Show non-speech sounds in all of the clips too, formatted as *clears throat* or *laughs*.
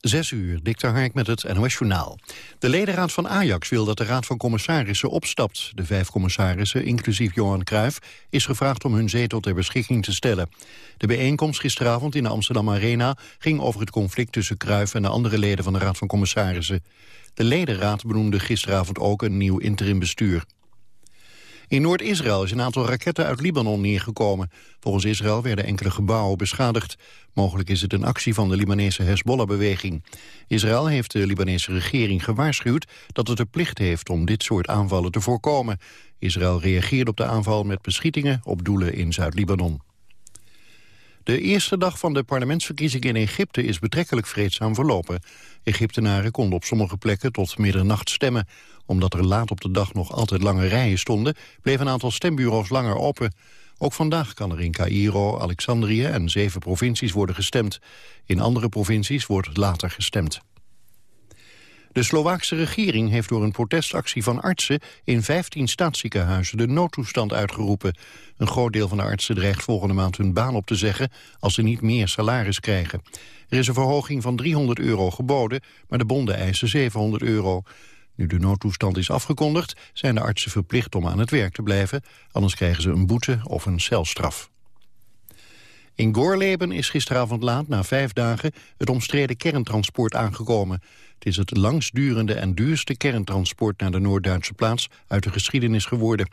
Zes uur, Dikter Hark met het NOS Journaal. De ledenraad van Ajax wil dat de raad van commissarissen opstapt. De vijf commissarissen, inclusief Johan Cruijff... is gevraagd om hun zetel ter beschikking te stellen. De bijeenkomst gisteravond in de Amsterdam Arena... ging over het conflict tussen Cruijff en de andere leden van de raad van commissarissen. De ledenraad benoemde gisteravond ook een nieuw interim bestuur. In Noord-Israël is een aantal raketten uit Libanon neergekomen. Volgens Israël werden enkele gebouwen beschadigd. Mogelijk is het een actie van de Libanese Hezbollah-beweging. Israël heeft de Libanese regering gewaarschuwd dat het de plicht heeft om dit soort aanvallen te voorkomen. Israël reageert op de aanval met beschietingen op doelen in Zuid-Libanon. De eerste dag van de parlementsverkiezingen in Egypte is betrekkelijk vreedzaam verlopen. Egyptenaren konden op sommige plekken tot middernacht stemmen. Omdat er laat op de dag nog altijd lange rijen stonden... bleef een aantal stembureaus langer open. Ook vandaag kan er in Cairo, Alexandrië en zeven provincies worden gestemd. In andere provincies wordt later gestemd. De Slovaakse regering heeft door een protestactie van artsen... in 15 staatsziekenhuizen de noodtoestand uitgeroepen. Een groot deel van de artsen dreigt volgende maand hun baan op te zeggen... als ze niet meer salaris krijgen. Er is een verhoging van 300 euro geboden, maar de bonden eisen 700 euro. Nu de noodtoestand is afgekondigd, zijn de artsen verplicht om aan het werk te blijven. Anders krijgen ze een boete of een celstraf. In Gorleben is gisteravond laat, na vijf dagen, het omstreden kerntransport aangekomen. Het is het langstdurende en duurste kerntransport naar de Noord-Duitse plaats uit de geschiedenis geworden.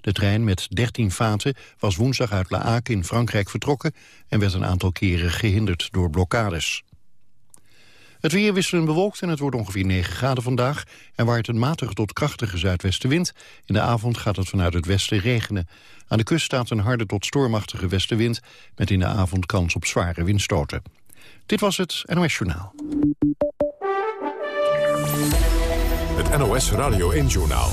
De trein met 13 vaten was woensdag uit La in Frankrijk vertrokken... en werd een aantal keren gehinderd door blokkades. Het weer wisselend bewolkt en het wordt ongeveer 9 graden vandaag... en waait een matige tot krachtige zuidwestenwind. In de avond gaat het vanuit het westen regenen. Aan de kust staat een harde tot stormachtige westenwind... met in de avond kans op zware windstoten. Dit was het NOS Journaal. Het NOS Radio 1 Journaal.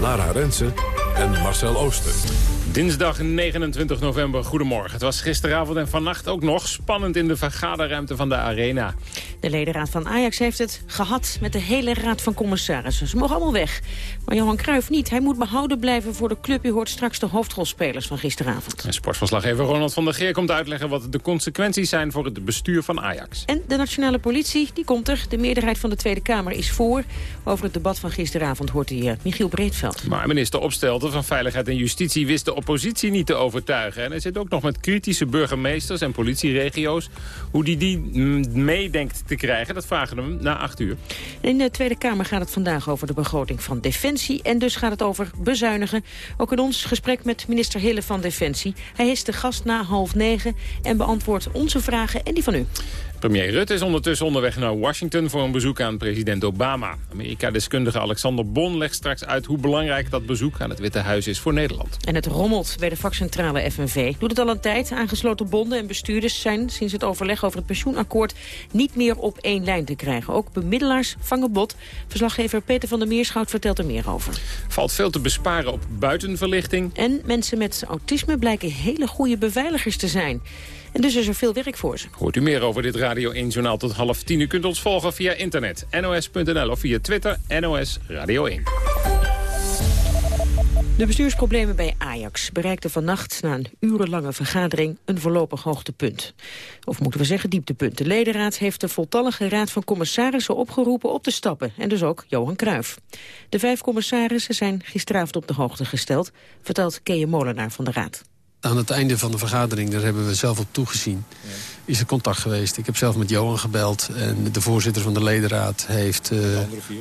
Lara Rensen en Marcel Ooster. Dinsdag 29 november, goedemorgen. Het was gisteravond en vannacht ook nog spannend in de vergaderruimte van de Arena. De ledenraad van Ajax heeft het gehad met de hele raad van commissarissen. Ze mogen allemaal weg. Maar Johan Cruijff niet. Hij moet behouden blijven voor de club. U hoort straks de hoofdrolspelers van gisteravond. En sportverslaggever Ronald van der Geer komt uitleggen... wat de consequenties zijn voor het bestuur van Ajax. En de nationale politie, die komt er. De meerderheid van de Tweede Kamer is voor. Over het debat van gisteravond hoort hij uh, Michiel Breedveld. Maar minister Opstelten van Veiligheid en Justitie wist de oppositie niet te overtuigen. En hij zit ook nog met kritische burgemeesters en politieregio's. Hoe die die meedenkt te krijgen, dat vragen we hem na acht uur. In de Tweede Kamer gaat het vandaag over de begroting van Defensie. En dus gaat het over bezuinigen. Ook in ons gesprek met minister Hille van Defensie. Hij is de gast na half negen en beantwoordt onze vragen en die van u. Premier Rutte is ondertussen onderweg naar Washington voor een bezoek aan president Obama. Amerika-deskundige Alexander Bon legt straks uit hoe belangrijk dat bezoek aan het Witte Huis is voor Nederland. En het rommelt bij de vakcentrale FNV. Doet het al een tijd. Aangesloten bonden en bestuurders zijn sinds het overleg over het pensioenakkoord niet meer op één lijn te krijgen. Ook bemiddelaars vangen bot. Verslaggever Peter van der Meerschout vertelt er meer over. Valt veel te besparen op buitenverlichting. En mensen met autisme blijken hele goede beveiligers te zijn. En dus is er veel werk voor ze. Hoort u meer over dit Radio 1 Journaal tot half tien. U kunt ons volgen via internet, nos.nl of via Twitter, NOS Radio 1. De bestuursproblemen bij Ajax bereikten vannacht na een urenlange vergadering een voorlopig hoogtepunt. Of moeten we zeggen dieptepunt. De ledenraad heeft de voltallige raad van commissarissen opgeroepen op te stappen. En dus ook Johan Cruijff. De vijf commissarissen zijn gisteravond op de hoogte gesteld, vertelt Kees Molenaar van de raad aan het einde van de vergadering, daar hebben we zelf op toegezien, is er contact geweest. Ik heb zelf met Johan gebeld en de voorzitter van de ledenraad heeft uh,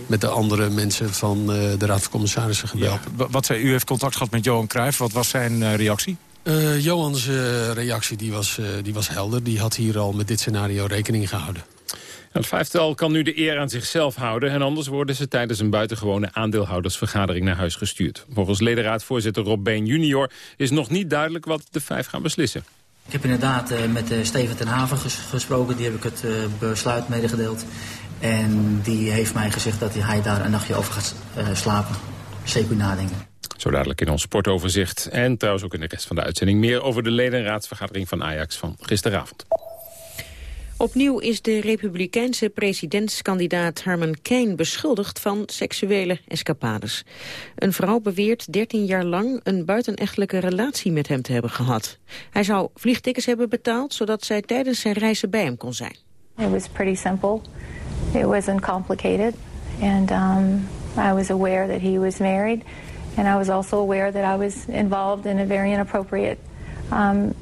met de andere mensen van uh, de raad van commissarissen gebeld. Ja. Wat zei u heeft contact gehad met Johan Cruijff, wat was zijn uh, reactie? Johans reactie die was, die was helder, die had hier al met dit scenario rekening gehouden. Het vijftal kan nu de eer aan zichzelf houden... en anders worden ze tijdens een buitengewone aandeelhoudersvergadering naar huis gestuurd. Volgens ledenraadvoorzitter Rob Been junior is nog niet duidelijk wat de vijf gaan beslissen. Ik heb inderdaad uh, met uh, Steven ten Haven ges gesproken, die heb ik het uh, besluit medegedeeld. En die heeft mij gezegd dat hij daar een nachtje over gaat slapen. Zeker nadenken. Zo dadelijk in ons sportoverzicht en trouwens ook in de rest van de uitzending... meer over de ledenraadsvergadering van Ajax van gisteravond. Opnieuw is de republikeinse presidentskandidaat Herman Cain beschuldigd van seksuele escapades. Een vrouw beweert 13 jaar lang een buitenechtelijke relatie met hem te hebben gehad. Hij zou vliegtickets hebben betaald zodat zij tijdens zijn reizen bij hem kon zijn. It was pretty simple. It wasn't complicated. And um, I was aware that he was married. And I was also aware that I was involved in a very inappropriate um,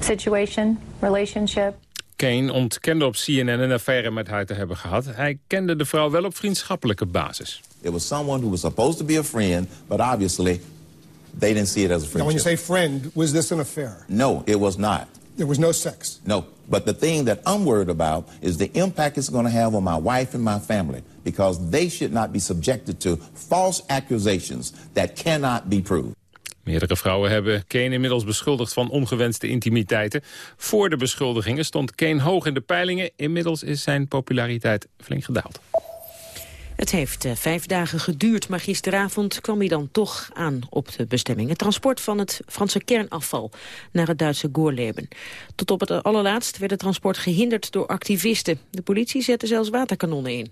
situation, relationship. Kane ontkende op CNN een affaire met haar te hebben gehad. Hij kende de vrouw wel op vriendschappelijke basis. It was someone who was supposed to be a friend, but obviously they didn't see it as a friendship. Now, when you say friend, was this an affair? No, it was not. There was no sex? No. But the thing that I'm worried about is the impact it's going to have on my wife and my family because they should not be subjected to false accusations that cannot be proved. Meerdere vrouwen hebben Kane inmiddels beschuldigd van ongewenste intimiteiten. Voor de beschuldigingen stond Kane hoog in de peilingen. Inmiddels is zijn populariteit flink gedaald. Het heeft uh, vijf dagen geduurd, maar gisteravond kwam hij dan toch aan op de bestemming. Het transport van het Franse kernafval naar het Duitse Goorleben. Tot op het allerlaatst werd het transport gehinderd door activisten. De politie zette zelfs waterkanonnen in.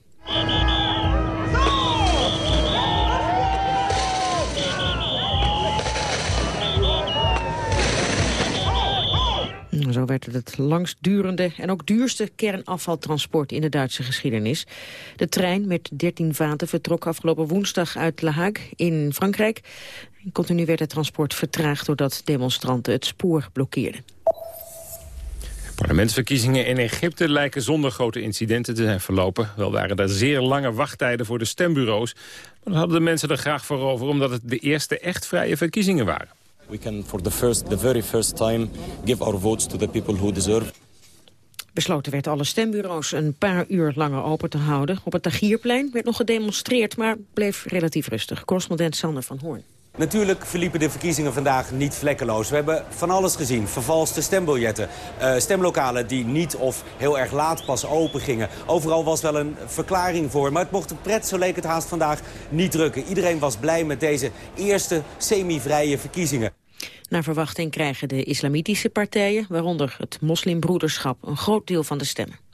Zo werd het het langstdurende en ook duurste kernafvaltransport in de Duitse geschiedenis. De trein met 13 vaten vertrok afgelopen woensdag uit Le Hague in Frankrijk. Continu werd het transport vertraagd doordat demonstranten het spoor blokkeerden. Parlementsverkiezingen in Egypte lijken zonder grote incidenten te zijn verlopen. Wel waren er zeer lange wachttijden voor de stembureaus. Maar dan hadden de mensen er graag voor over omdat het de eerste echt vrije verkiezingen waren. We can for the first, the very first time, give our votes to the people who deserve. Besloten werd alle stembureaus een paar uur langer open te houden. Op het Tagierplein werd nog gedemonstreerd, maar bleef relatief rustig. Correspondent Sander van Hoorn. Natuurlijk verliepen de verkiezingen vandaag niet vlekkeloos. We hebben van alles gezien. Vervalste stembiljetten, uh, stemlokalen die niet of heel erg laat pas open gingen. Overal was wel een verklaring voor. Maar het mocht de pret, zo leek het haast vandaag, niet drukken. Iedereen was blij met deze eerste semi-vrije verkiezingen. Naar verwachting krijgen de islamitische partijen, waaronder het moslimbroederschap, een groot deel van de stemmen.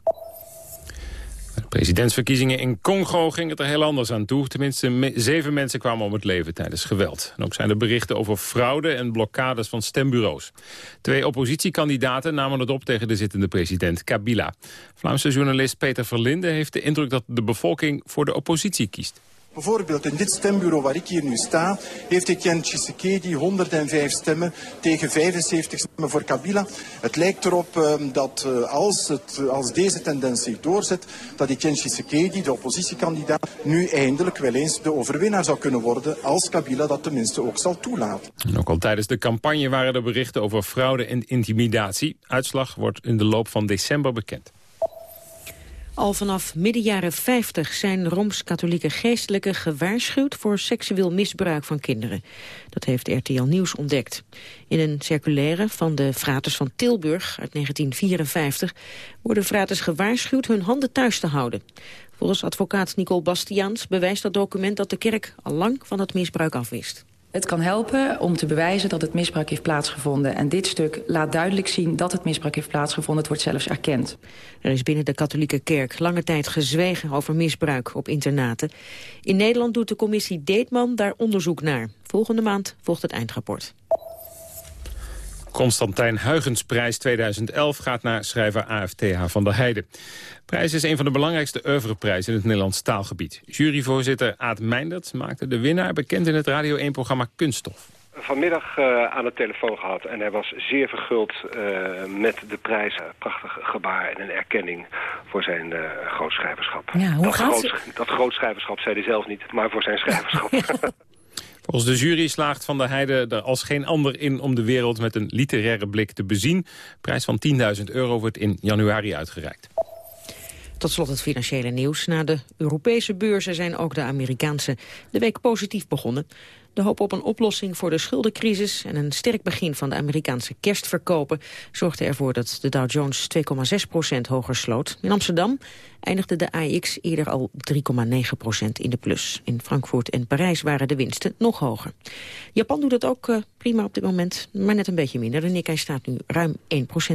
De presidentsverkiezingen in Congo ging het er heel anders aan toe. Tenminste, zeven mensen kwamen om het leven tijdens geweld. En ook zijn er berichten over fraude en blokkades van stembureaus. Twee oppositiekandidaten namen het op tegen de zittende president Kabila. Vlaamse journalist Peter Verlinde heeft de indruk dat de bevolking voor de oppositie kiest. Bijvoorbeeld in dit stembureau waar ik hier nu sta, heeft Etienne Tshisekedi 105 stemmen tegen 75 stemmen voor Kabila. Het lijkt erop uh, dat uh, als, het, als deze tendens zich doorzet, dat Etienne Tshisekedi, de oppositiekandidaat, nu eindelijk wel eens de overwinnaar zou kunnen worden als Kabila dat tenminste ook zal toelaten. En ook al tijdens de campagne waren er berichten over fraude en intimidatie. Uitslag wordt in de loop van december bekend. Al vanaf midden jaren 50 zijn Rooms-Katholieke geestelijken gewaarschuwd voor seksueel misbruik van kinderen. Dat heeft RTL Nieuws ontdekt. In een circulaire van de fraters van Tilburg uit 1954 worden fraters gewaarschuwd hun handen thuis te houden. Volgens advocaat Nicole Bastiaans bewijst dat document dat de kerk al lang van het misbruik afwist. Het kan helpen om te bewijzen dat het misbruik heeft plaatsgevonden. En dit stuk laat duidelijk zien dat het misbruik heeft plaatsgevonden. Het wordt zelfs erkend. Er is binnen de katholieke kerk lange tijd gezwegen over misbruik op internaten. In Nederland doet de commissie Deetman daar onderzoek naar. Volgende maand volgt het eindrapport. Constantijn Huygensprijs 2011 gaat naar schrijver AFTH van der Heijden. prijs is een van de belangrijkste oeuvreprijzen in het Nederlands taalgebied. Juryvoorzitter Aad Meindert maakte de winnaar bekend in het Radio 1-programma Kunststof vanmiddag uh, aan de telefoon gehad en hij was zeer verguld uh, met de prijs. Prachtig gebaar en een erkenning voor zijn uh, grootschrijverschap. Ja, hoe dat, gaat groot, dat grootschrijverschap zei hij zelf niet, maar voor zijn *laughs* schrijverschap. *laughs* Volgens de jury slaagt Van der Heijden er als geen ander in om de wereld met een literaire blik te bezien. Prijs van 10.000 euro wordt in januari uitgereikt. Tot slot het financiële nieuws. Na de Europese beurzen zijn ook de Amerikaanse de week positief begonnen. De hoop op een oplossing voor de schuldencrisis en een sterk begin van de Amerikaanse kerstverkopen zorgde ervoor dat de Dow Jones 2,6% hoger sloot. In Amsterdam eindigde de AX eerder al 3,9% in de plus. In Frankfurt en Parijs waren de winsten nog hoger. Japan doet het ook uh, prima op dit moment, maar net een beetje minder. De Nikkei staat nu ruim 1%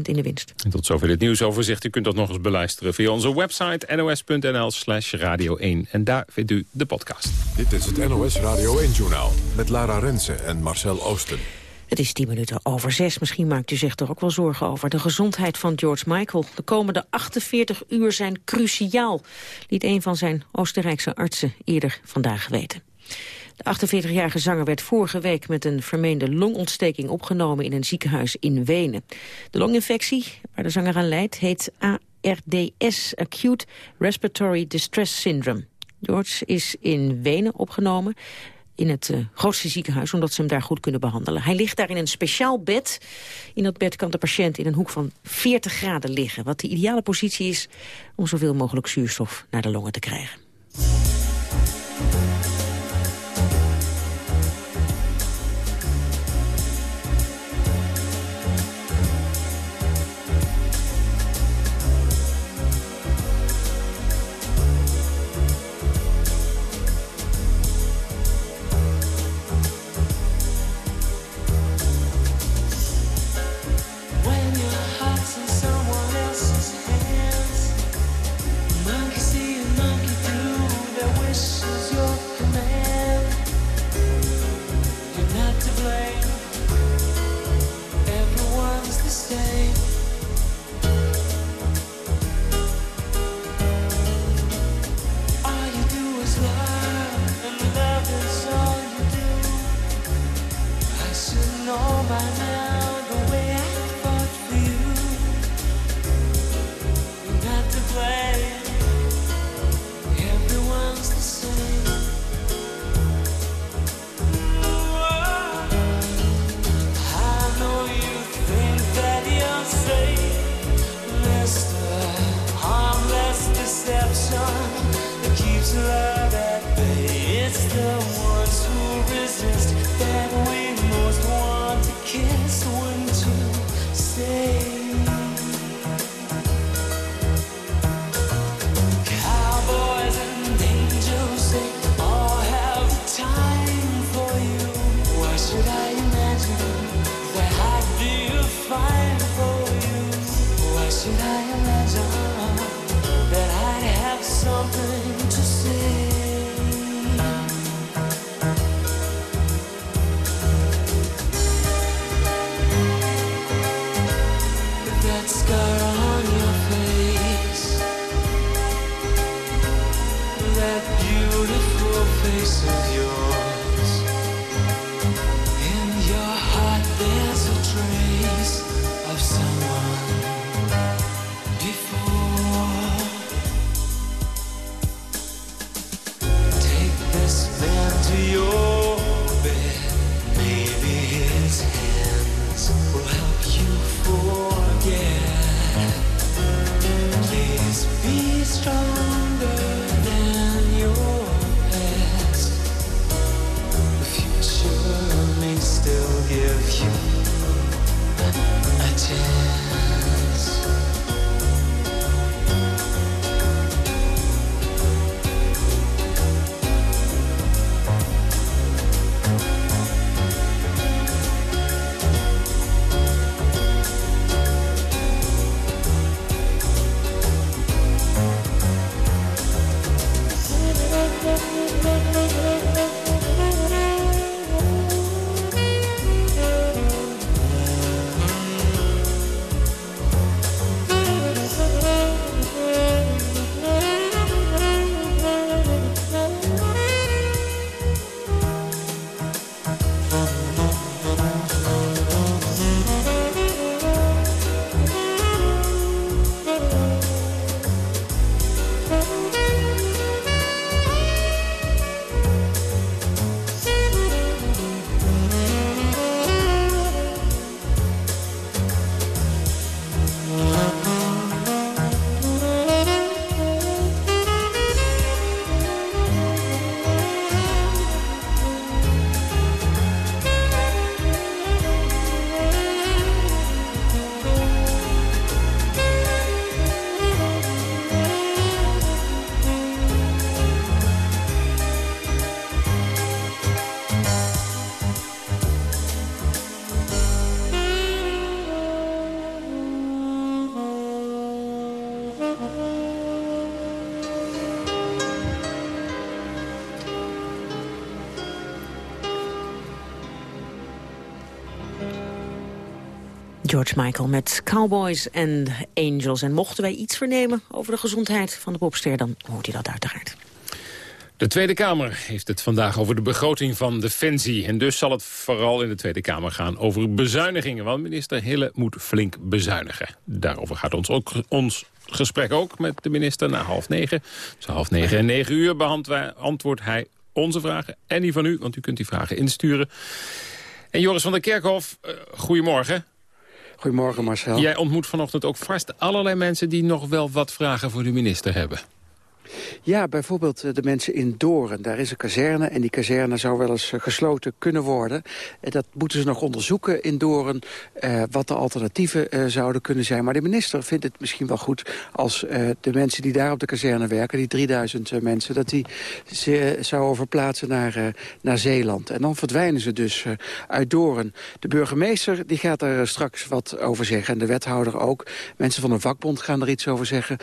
in de winst. En tot zover dit nieuwsoverzicht. U kunt dat nog eens beluisteren via onze website nos.nl slash radio 1. En daar vindt u de podcast. Dit is het NOS Radio 1-journaal met Lara Rensen en Marcel Oosten. Het is tien minuten over zes. Misschien maakt u zich er ook wel zorgen over de gezondheid van George Michael. De komende 48 uur zijn cruciaal, liet een van zijn Oostenrijkse artsen eerder vandaag weten. De 48-jarige zanger werd vorige week met een vermeende longontsteking opgenomen in een ziekenhuis in Wenen. De longinfectie, waar de zanger aan leidt, heet ARDS, Acute Respiratory Distress Syndrome. George is in Wenen opgenomen in het uh, grootste ziekenhuis, omdat ze hem daar goed kunnen behandelen. Hij ligt daar in een speciaal bed. In dat bed kan de patiënt in een hoek van 40 graden liggen. Wat de ideale positie is om zoveel mogelijk zuurstof naar de longen te krijgen. you. I. George Michael met Cowboys en Angels. En mochten wij iets vernemen over de gezondheid van de popster... dan hoort u dat uiteraard. De Tweede Kamer heeft het vandaag over de begroting van Defensie. En dus zal het vooral in de Tweede Kamer gaan over bezuinigingen. Want minister Hille moet flink bezuinigen. Daarover gaat ons, ook, ons gesprek ook met de minister na half negen. Tussen half negen en negen uur beantwoordt hij onze vragen en die van u. Want u kunt die vragen insturen. En Joris van der Kerkhof, uh, goedemorgen. Goedemorgen Marcel. Jij ontmoet vanochtend ook vast allerlei mensen die nog wel wat vragen voor de minister hebben. Ja, bijvoorbeeld eh, de mensen in Doren. Daar is een kazerne en die kazerne zou wel eens eh, gesloten kunnen worden. En dat moeten ze nog onderzoeken in Doren, eh, wat de alternatieven eh, zouden kunnen zijn. Maar de minister vindt het misschien wel goed als eh, de mensen die daar op de kazerne werken, die 3000 uh, mensen, dat die ze zouden verplaatsen naar, naar Zeeland. En dan verdwijnen ze dus uit Doren. De burgemeester die gaat er straks wat over zeggen en de wethouder ook. Mensen van een vakbond gaan er iets over zeggen.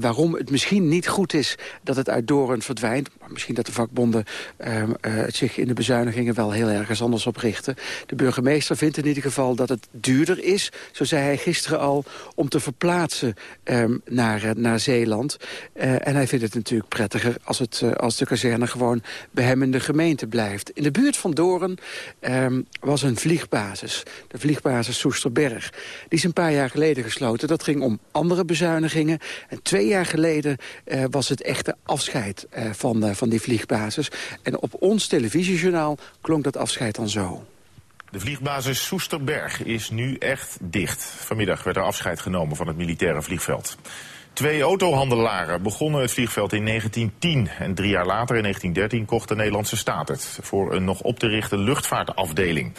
waarom het misschien niet goed is is dat het uit Doren verdwijnt. Maar misschien dat de vakbonden uh, uh, zich in de bezuinigingen wel heel ergens anders op richten. De burgemeester vindt in ieder geval dat het duurder is, zo zei hij gisteren al, om te verplaatsen um, naar, uh, naar Zeeland. Uh, en hij vindt het natuurlijk prettiger als, het, als de kazerne gewoon bij gemeente blijft. In de buurt van Doren um, was een vliegbasis, de vliegbasis Soesterberg. Die is een paar jaar geleden gesloten. Dat ging om andere bezuinigingen. En twee jaar geleden uh, het echte afscheid uh, van, uh, van die vliegbasis. En op ons televisiejournaal klonk dat afscheid dan zo. De vliegbasis Soesterberg is nu echt dicht. Vanmiddag werd er afscheid genomen van het militaire vliegveld. Twee autohandelaren begonnen het vliegveld in 1910. En drie jaar later, in 1913, kocht de Nederlandse staat het... voor een nog op te richten luchtvaartafdeling.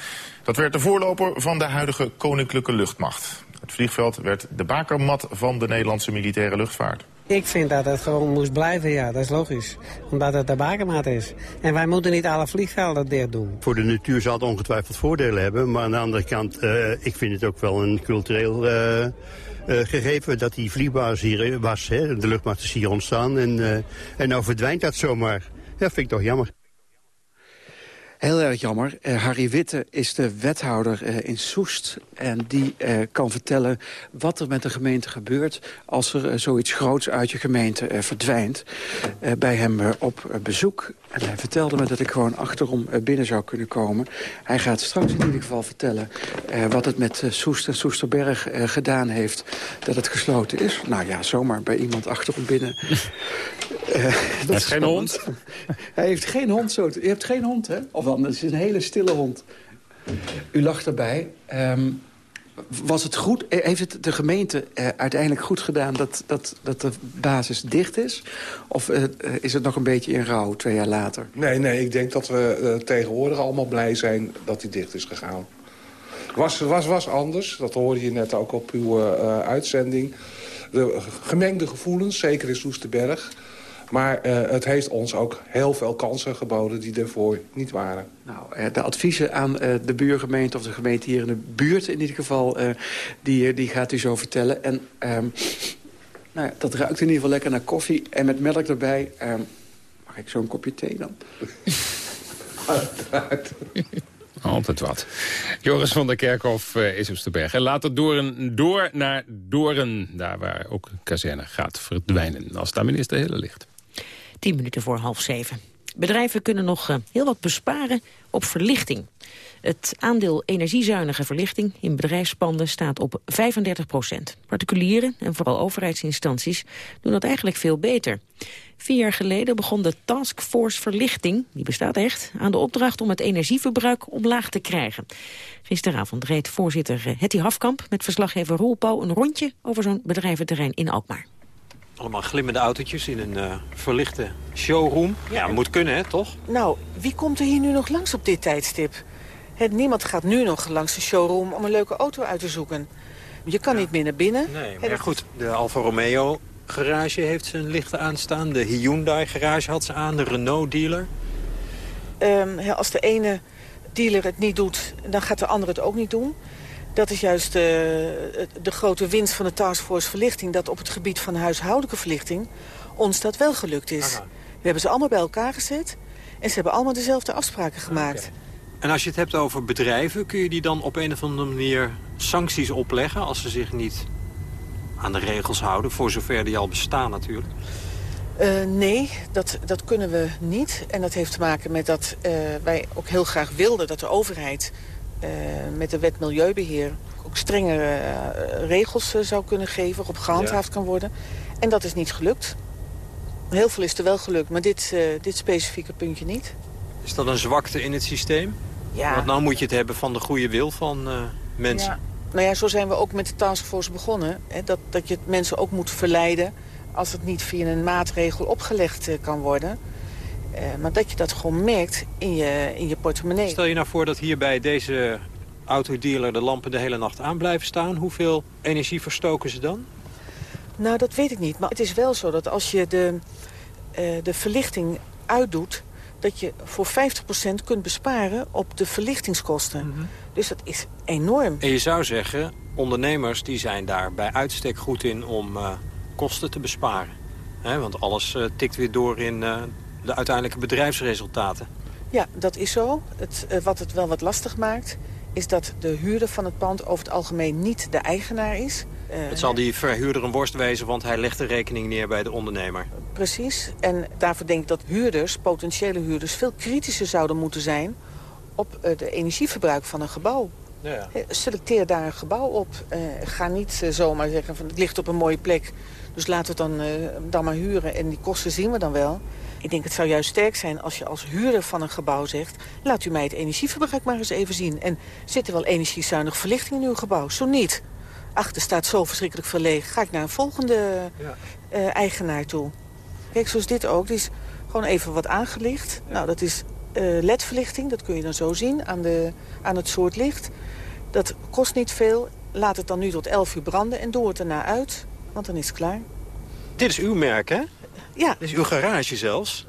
Dat werd de voorloper van de huidige Koninklijke Luchtmacht. Het vliegveld werd de bakermat van de Nederlandse militaire luchtvaart. Ik vind dat het gewoon moest blijven, ja, dat is logisch. Omdat het de bakermaat is. En wij moeten niet alle vliegvelden dicht doen. Voor de natuur zal het ongetwijfeld voordelen hebben. Maar aan de andere kant, uh, ik vind het ook wel een cultureel uh, uh, gegeven dat die vliegbasis hier was. Hè. De luchtmacht is hier ontstaan en, en nou verdwijnt dat zomaar. Ja, vind ik toch jammer. Heel erg jammer. Uh, Harry Witte is de wethouder uh, in Soest. En die uh, kan vertellen wat er met de gemeente gebeurt... als er zoiets groots uit je gemeente verdwijnt. bij hem op bezoek. En hij vertelde me dat ik gewoon achterom binnen zou kunnen komen. Hij gaat straks in ieder geval vertellen... wat het met Soest en Soesterberg gedaan heeft... dat het gesloten is. Nou ja, zomaar bij iemand achterom binnen. *laughs* dat is geen hond? Hij heeft geen hond. Zo. Je hebt geen hond, hè? Of anders is een hele stille hond. U lacht erbij. Um, was het goed, heeft het de gemeente uh, uiteindelijk goed gedaan dat, dat, dat de basis dicht is? Of uh, is het nog een beetje in rouw twee jaar later? Nee, nee, ik denk dat we tegenwoordig allemaal blij zijn dat die dicht is gegaan. Was, was, was anders, dat hoorde je net ook op uw uitzending. De gemengde gevoelens, zeker in Soesterberg... Maar uh, het heeft ons ook heel veel kansen geboden die ervoor niet waren. Nou, de adviezen aan uh, de buurgemeente of de gemeente hier in de buurt in ieder geval... Uh, die, die gaat u zo vertellen. En um, nou ja, dat ruikt in ieder geval lekker naar koffie en met melk erbij. Um, mag ik zo'n kopje thee dan? *laughs* Altijd wat. Joris van der Kerkhof is op de berg. En later door, door naar Doren, daar waar ook kazerne gaat verdwijnen. Als daar minister Hille ligt. 10 minuten voor half zeven. Bedrijven kunnen nog uh, heel wat besparen op verlichting. Het aandeel energiezuinige verlichting in bedrijfspanden staat op 35 procent. Particulieren en vooral overheidsinstanties doen dat eigenlijk veel beter. Vier jaar geleden begon de Taskforce Verlichting, die bestaat echt, aan de opdracht om het energieverbruik omlaag te krijgen. Gisteravond reed voorzitter eh, Hetty Hafkamp met verslaggever Roel Pauw een rondje over zo'n bedrijventerrein in Alkmaar. Allemaal glimmende autootjes in een uh, verlichte showroom. Ja, ja, moet kunnen, hè, toch? Nou, wie komt er hier nu nog langs op dit tijdstip? Niemand gaat nu nog langs de showroom om een leuke auto uit te zoeken. Je kan ja. niet meer naar binnen. Nee, maar goed, de Alfa Romeo garage heeft zijn lichten aanstaan. De Hyundai garage had ze aan, de Renault dealer. Um, als de ene dealer het niet doet, dan gaat de andere het ook niet doen. Dat is juist uh, de grote winst van de Taskforce Verlichting... dat op het gebied van huishoudelijke verlichting ons dat wel gelukt is. Aha. We hebben ze allemaal bij elkaar gezet en ze hebben allemaal dezelfde afspraken gemaakt. Okay. En als je het hebt over bedrijven, kun je die dan op een of andere manier sancties opleggen als ze zich niet aan de regels houden? Voor zover die al bestaan natuurlijk. Uh, nee, dat, dat kunnen we niet. En dat heeft te maken met dat uh, wij ook heel graag wilden dat de overheid met de wet Milieubeheer ook strengere regels zou kunnen geven, op gehandhaafd ja. kan worden. En dat is niet gelukt. Heel veel is er wel gelukt, maar dit, dit specifieke puntje niet. Is dat een zwakte in het systeem? Ja. Want nou moet je het hebben van de goede wil van mensen. Ja. Nou ja, zo zijn we ook met de taskforce begonnen. Hè, dat, dat je mensen ook moet verleiden als het niet via een maatregel opgelegd uh, kan worden. Uh, maar dat je dat gewoon merkt in je, in je portemonnee. Stel je nou voor dat hier bij deze autodealer de lampen de hele nacht aan blijven staan. Hoeveel energie verstoken ze dan? Nou, dat weet ik niet. Maar het is wel zo dat als je de, uh, de verlichting uitdoet... dat je voor 50% kunt besparen op de verlichtingskosten. Mm -hmm. Dus dat is enorm. En je zou zeggen, ondernemers die zijn daar bij uitstek goed in om kosten te besparen. He, want alles uh, tikt weer door in uh, de uiteindelijke bedrijfsresultaten. Ja, dat is zo. Het, uh, wat het wel wat lastig maakt... is dat de huurder van het pand over het algemeen niet de eigenaar is. het zal die verhuurder een worst wezen, want hij legt de rekening neer bij de ondernemer. Precies. En daarvoor denk ik dat huurders, potentiële huurders... veel kritischer zouden moeten zijn op het energieverbruik van een gebouw. Ja. Selecteer daar een gebouw op. ga niet zomaar zeggen van het ligt op een mooie plek... Dus laten we het dan, uh, dan maar huren en die kosten zien we dan wel. Ik denk het zou juist sterk zijn als je als huurder van een gebouw zegt... laat u mij het energieverbruik maar eens even zien. En zit er wel energiezuinig verlichting in uw gebouw? Zo niet. Ach, er staat zo verschrikkelijk veel leeg. Ga ik naar een volgende ja. uh, eigenaar toe. Kijk, zoals dit ook. Die is gewoon even wat aangelicht. Ja. Nou, dat is uh, ledverlichting. Dat kun je dan zo zien aan, de, aan het soort licht. Dat kost niet veel. Laat het dan nu tot 11 uur branden en doe het erna uit. Want dan is het klaar. Dit is uw merk, hè? Ja. Is uw garage zelfs.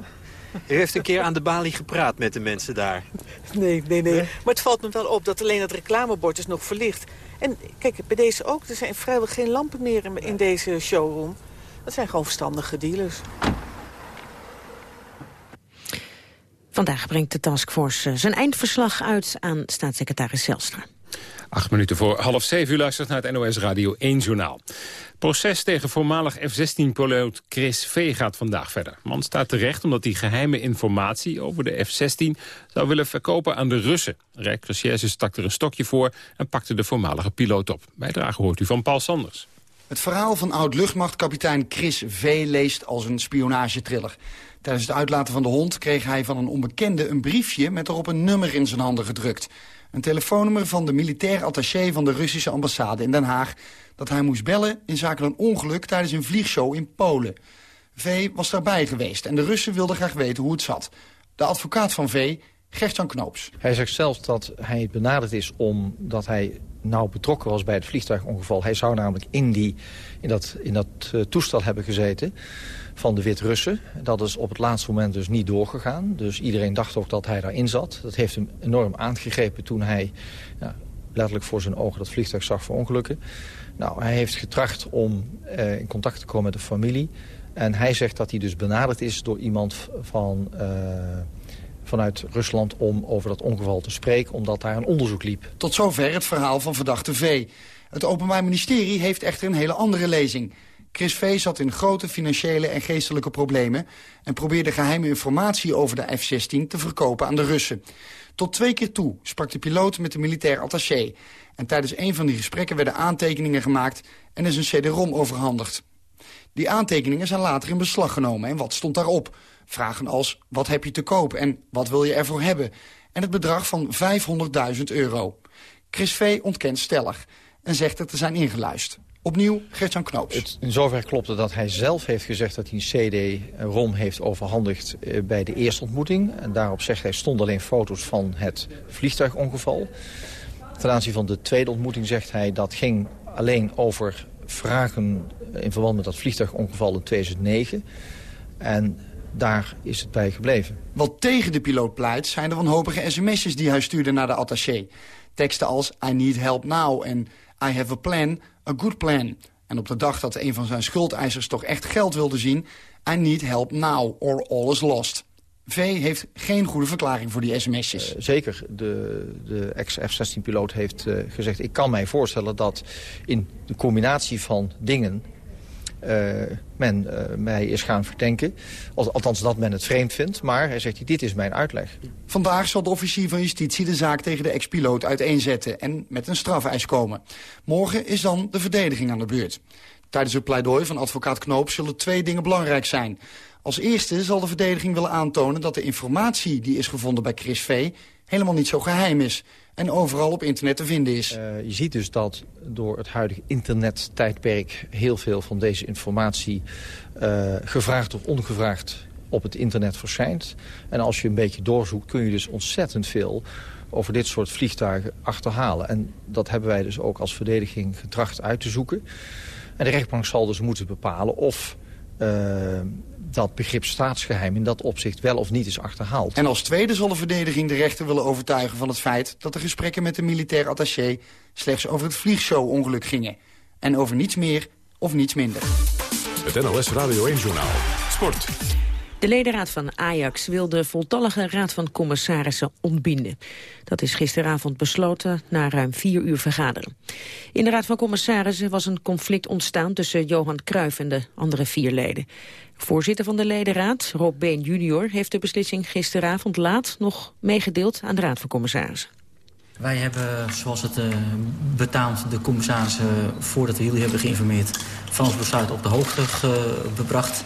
U heeft een keer aan de balie gepraat met de mensen daar. Nee, nee, nee. Maar het valt me wel op dat alleen het reclamebord is nog verlicht. En kijk, bij deze ook. Er zijn vrijwel geen lampen meer in, in deze showroom. Dat zijn gewoon verstandige dealers. Vandaag brengt de taskforce zijn eindverslag uit aan staatssecretaris Zelstra. Acht minuten voor half zeven. U luistert naar het NOS Radio 1 Journaal. Proces tegen voormalig F-16-piloot Chris V. gaat vandaag verder. Man staat terecht omdat hij geheime informatie over de F-16 zou willen verkopen aan de Russen. Rijksrecherche stak er een stokje voor en pakte de voormalige piloot op. Bijdrage hoort u van Paul Sanders. Het verhaal van oud-luchtmachtkapitein Chris V. leest als een spionagetriller. Tijdens het uitlaten van de hond kreeg hij van een onbekende een briefje... met erop een nummer in zijn handen gedrukt. Een telefoonnummer van de militair attaché van de Russische ambassade in Den Haag... dat hij moest bellen in zaken een ongeluk tijdens een vliegshow in Polen. V was daarbij geweest en de Russen wilden graag weten hoe het zat. De advocaat van V, Gertjan Knoops. Hij zegt zelfs dat hij benaderd is omdat hij nauw betrokken was bij het vliegtuigongeval. Hij zou namelijk in, die, in dat, in dat uh, toestel hebben gezeten van de Wit-Russen. Dat is op het laatste moment dus niet doorgegaan. Dus iedereen dacht ook dat hij daarin zat. Dat heeft hem enorm aangegrepen toen hij ja, letterlijk voor zijn ogen dat vliegtuig zag verongelukken. Nou, hij heeft getracht om uh, in contact te komen met de familie. En hij zegt dat hij dus benaderd is door iemand van... Uh, vanuit Rusland om over dat ongeval te spreken... omdat daar een onderzoek liep. Tot zover het verhaal van verdachte V. Het Openbaar Ministerie heeft echter een hele andere lezing. Chris V. zat in grote financiële en geestelijke problemen... en probeerde geheime informatie over de F-16 te verkopen aan de Russen. Tot twee keer toe sprak de piloot met de militair attaché. En tijdens een van die gesprekken werden aantekeningen gemaakt... en is een cd-rom overhandigd. Die aantekeningen zijn later in beslag genomen. En wat stond daarop? Vragen als, wat heb je te koop en wat wil je ervoor hebben? En het bedrag van 500.000 euro. Chris V. ontkent stellig en zegt het te zijn ingeluisterd. Opnieuw Gertjan Knoops. Het, in zover klopt het dat hij zelf heeft gezegd dat hij een CD-ROM heeft overhandigd eh, bij de eerste ontmoeting. En daarop zegt hij stond alleen foto's van het vliegtuigongeval. Ten aanzien van de tweede ontmoeting zegt hij dat ging alleen over vragen in verband met dat vliegtuigongeval in 2009. En daar is het bij gebleven. Wat tegen de piloot pleit zijn de wanhopige sms'jes die hij stuurde naar de attaché. Teksten als I need help now en I have a plan, a good plan. En op de dag dat een van zijn schuldeisers toch echt geld wilde zien... I need help now or all is lost. V heeft geen goede verklaring voor die sms'jes. Uh, zeker. De, de ex-F-16-piloot heeft uh, gezegd... ik kan mij voorstellen dat in de combinatie van dingen... Uh, men mij is gaan verdenken. Althans dat men het vreemd vindt. Maar hij zegt, dit is mijn uitleg. Vandaag zal de officier van justitie de zaak tegen de ex-piloot uiteenzetten... en met een strafeis komen. Morgen is dan de verdediging aan de beurt. Tijdens het pleidooi van advocaat Knoop zullen twee dingen belangrijk zijn. Als eerste zal de verdediging willen aantonen dat de informatie die is gevonden bij Chris V. helemaal niet zo geheim is en overal op internet te vinden is. Uh, je ziet dus dat door het huidige internettijdperk heel veel van deze informatie uh, gevraagd of ongevraagd op het internet verschijnt. En als je een beetje doorzoekt kun je dus ontzettend veel over dit soort vliegtuigen achterhalen. En dat hebben wij dus ook als verdediging getracht uit te zoeken. En de rechtbank zal dus moeten bepalen of uh, dat begrip staatsgeheim in dat opzicht wel of niet is achterhaald. En als tweede zal de verdediging de rechter willen overtuigen van het feit... dat de gesprekken met de militair attaché slechts over het vliegshow-ongeluk gingen. En over niets meer of niets minder. Het NOS Radio 1-journaal. Sport. De ledenraad van Ajax wil de voltallige raad van commissarissen ontbinden. Dat is gisteravond besloten na ruim vier uur vergaderen. In de raad van commissarissen was een conflict ontstaan tussen Johan Cruijff en de andere vier leden. Voorzitter van de ledenraad, Rob Been junior, heeft de beslissing gisteravond laat nog meegedeeld aan de raad van commissarissen. Wij hebben, zoals het uh, betaamt, de commissarissen, voordat we jullie hebben geïnformeerd, van ons besluit op de hoogte gebracht.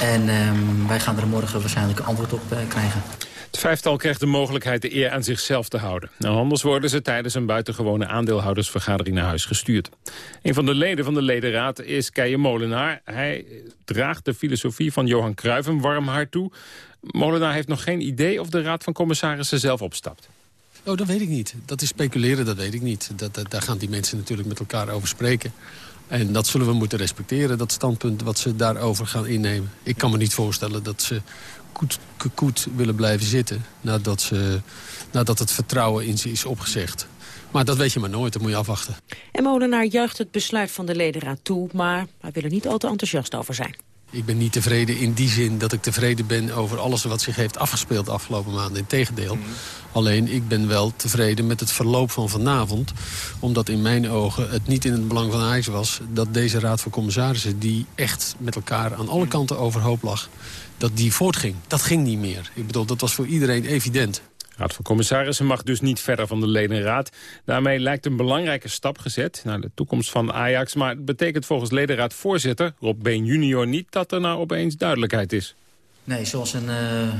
En um, wij gaan er morgen waarschijnlijk een antwoord op uh, krijgen. Het vijftal krijgt de mogelijkheid de eer aan zichzelf te houden. Nou, anders worden ze tijdens een buitengewone aandeelhoudersvergadering naar huis gestuurd. Een van de leden van de ledenraad is Keijer Molenaar. Hij draagt de filosofie van Johan Cruijff een warm hart toe. Molenaar heeft nog geen idee of de raad van commissarissen zelf opstapt. Oh, dat weet ik niet. Dat is speculeren, dat weet ik niet. Dat, daar gaan die mensen natuurlijk met elkaar over spreken. En dat zullen we moeten respecteren, dat standpunt wat ze daarover gaan innemen. Ik kan me niet voorstellen dat ze koet, koet willen blijven zitten... Nadat, ze, nadat het vertrouwen in ze is opgezegd. Maar dat weet je maar nooit, dat moet je afwachten. En Molenaar juicht het besluit van de ledenraad toe... maar hij wil er niet al te enthousiast over zijn. Ik ben niet tevreden in die zin dat ik tevreden ben over alles wat zich heeft afgespeeld de afgelopen maanden. Integendeel. Mm. Alleen ik ben wel tevreden met het verloop van vanavond. Omdat in mijn ogen het niet in het belang van Ajax was... dat deze raad van commissarissen, die echt met elkaar aan alle kanten overhoop lag... dat die voortging. Dat ging niet meer. Ik bedoel, dat was voor iedereen evident. Raad van Commissarissen mag dus niet verder van de ledenraad. Daarmee lijkt een belangrijke stap gezet naar de toekomst van Ajax. Maar het betekent volgens ledenraadvoorzitter Rob Been junior niet dat er nou opeens duidelijkheid is. Nee, zoals een uh,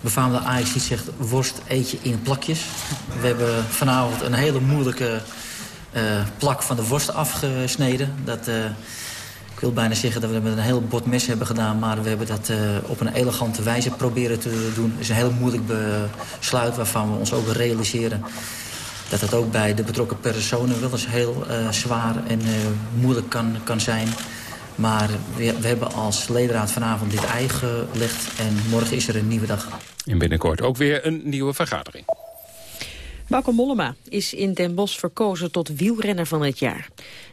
befaamde Ajax die zegt, worst eet je in plakjes. We hebben vanavond een hele moeilijke uh, plak van de worst afgesneden. Dat... Uh, ik wil bijna zeggen dat we met een heel bot mes hebben gedaan... maar we hebben dat uh, op een elegante wijze proberen te doen. Het is een heel moeilijk besluit waarvan we ons ook realiseren... dat het ook bij de betrokken personen wel eens heel uh, zwaar en uh, moeilijk kan, kan zijn. Maar we, we, hebben als ledenraad vanavond dit ei gelegd... en morgen is er een nieuwe dag. En binnenkort ook weer een nieuwe vergadering. Bauke Mollema is in Den Bosch verkozen tot wielrenner van het jaar.